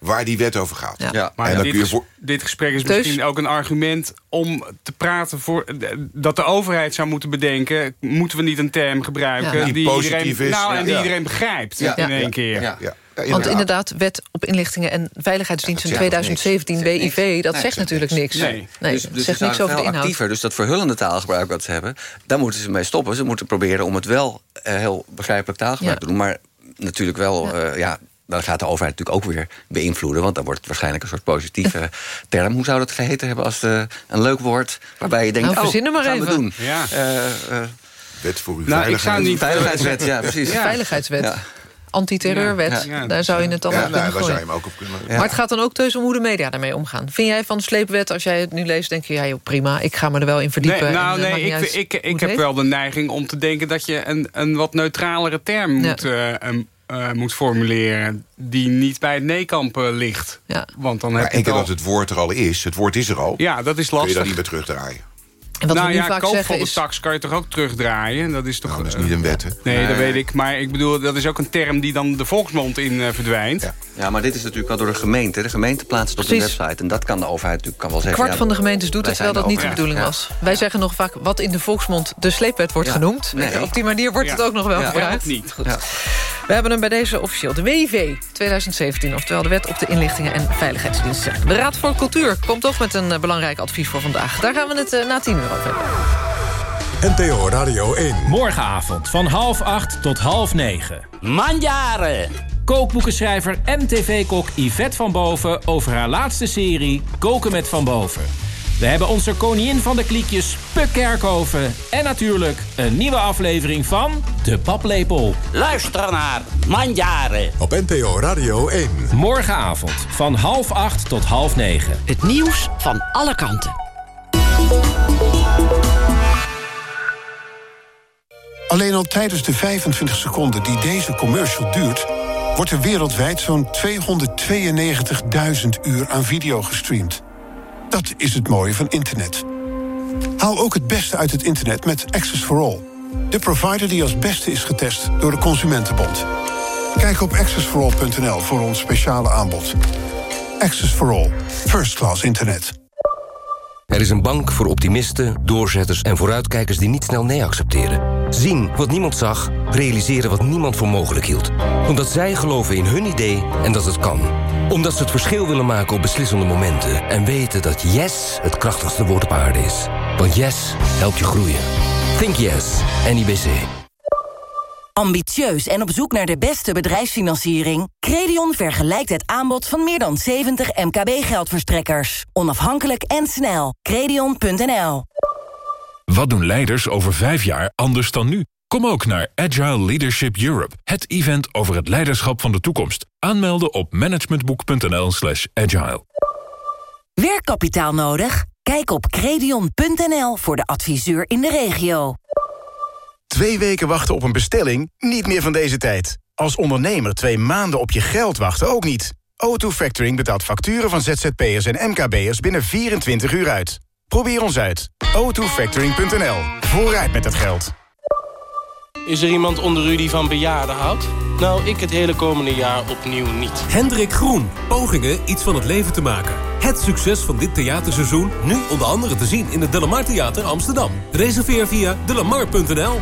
waar die wet over gaat.
Ja.
Maar
en dan
dit,
kun je
ges-
voor...
dit gesprek is
Dus-
misschien ook een argument om te praten voor dat de overheid zou moeten bedenken. Moeten we niet een term gebruiken
Ja.
die,
Die positief
iedereen,
is,
nou,
ja.
en die iedereen begrijpt
Ja.
in
Ja.
één keer.
Ja, ja.
Want inderdaad, wet op inlichtingen en veiligheidsdienst in
Ja, dat zegt
2017, BIV, dat
Nee,
zegt natuurlijk niks.
Nee.
Nee,
dus dus
zegt
ze
niks over de inhoud.
actiever. Dus dat verhullende taalgebruik wat ze hebben, daar moeten ze mee stoppen. Ze moeten proberen om het wel eh, heel begrijpelijk taalgebruik
Ja.
te doen. Maar natuurlijk wel, ja. ja, dan gaat de overheid natuurlijk ook weer beïnvloeden. Want dan wordt het waarschijnlijk een soort positieve term. Hoe zou dat geheten hebben als de, een leuk woord waarbij je denkt,
Nou,
oh,
maar
gaan we
even.
doen.
Ja.
Eh, eh,
Wet voor uw
Nou, ik zou
veiligheid.
niet-
veiligheidswet, ja, precies.
Ja.
Veiligheidswet.
Ja.
Antiterreurwet,
Ja, ja.
daar zou je het dan
Ja,
op
nou,
kunnen
daar zou je hem ook op kunnen...
Ja.
Maar het gaat dan ook dus om hoe de media daarmee omgaan. Vind jij van de sleepwet, als jij het nu leest, denk je... ja joh, prima, ik ga me er wel in verdiepen.
Nee, nou,
en, eh,
nee, ik,
uit
ik, ik heb
heet.
wel de neiging om te denken dat je een, een wat neutralere term
Ja.
moet, eh, em, eh, moet formuleren. Die niet bij het nee-kamp eh, ligt.
Ja.
Want dan
Maar
heb je
één keer
al-
dat het woord er al is, het woord is er al...
Ja, dat is
kun je
lastig.
dat niet meer terugdraaien.
En wat
nou
we nu
ja,
vaak
koop van de
is...
tax kan je toch ook terugdraaien? Dat is toch...
Nou, dat is
eh,
niet een wet, hè?
Nee, dat weet ik. Maar ik bedoel, dat is ook een term die dan de volksmond in eh, verdwijnt.
Ja.
Ja, maar dit is natuurlijk wel door de gemeente. De gemeente plaatst het op de website. En dat kan de overheid natuurlijk kan wel
Een
zeggen.
kwart
ja,
van de gemeentes doet het, terwijl dat niet de bedoeling
Ja.
was. Wij zeggen nog vaak wat in de volksmond de sleepwet wordt
Ja.
genoemd.
Nee.
Op die manier wordt
Ja.
het ook nog wel
Ja.
gebruikt.
Niet.
Goed. We hebben hem bij deze officieel. De WIV 2017, oftewel de Wet op de Inlichtingen en Veiligheidsdiensten. De Raad voor Cultuur komt ook met een eh, belangrijk advies voor vandaag. Daar gaan we het eh, na tien uur over hebben.
NTO Radio 1.
Morgenavond van half acht tot half negen. Manjaren! Kookboekenschrijver en tv-kok Yvette van Boven... over haar laatste serie Koken met Van Boven. We hebben onze koningin van de kliekjes, Puk Kerkhoven... en natuurlijk een nieuwe aflevering van De Paplepel.
Luister naar Manjaren. Op NTO Radio 1.
Morgenavond van half acht tot half negen.
Het nieuws van alle kanten.
Alleen al tijdens de 25 seconden die deze commercial duurt... wordt er wereldwijd zo'n 292.000 uur aan video gestreamd. Dat is het mooie van internet. Haal ook het beste uit het internet met Access for All. De provider die als beste is getest door de Consumentenbond. Kijk op accessforall.nl voor ons speciale aanbod. Access for All. First class internet.
Er is een bank voor optimisten, doorzetters en vooruitkijkers die niet snel nee accepteren. Zien wat niemand zag, realiseren wat niemand voor mogelijk hield. Omdat zij geloven in hun idee en dat het kan. Omdat ze het verschil willen maken op beslissende momenten. En weten dat yes het krachtigste woord op aarde is. Want yes helpt je groeien. Think yes, NIBC.
Ambitieus en op zoek naar de beste bedrijfsfinanciering? Credion vergelijkt het aanbod van meer dan 70 MKB-geldverstrekkers. Onafhankelijk en snel. Credion.nl
Wat doen leiders over vijf jaar anders dan nu? Kom ook naar Agile Leadership Europe, het event over het leiderschap van de toekomst. Aanmelden op managementboek.nl slash agile.
Werkkapitaal nodig? Kijk op credion.nl voor de adviseur in de regio.
Twee weken wachten op een bestelling? Niet meer van deze tijd. Als ondernemer twee maanden op je geld wachten ook niet. O2 Factoring betaalt facturen van ZZP'ers en MKB'ers binnen 24 uur uit. Probeer ons uit. o2factoring.nl. Vooruit met het geld.
Is er iemand onder u die van bejaarden houdt? Nou, ik het hele komende jaar opnieuw niet.
Hendrik Groen. Pogingen iets van het leven te maken. Het succes van dit theaterseizoen nu onder andere te zien in het Delamar Theater Amsterdam. Reserveer via delamar.nl.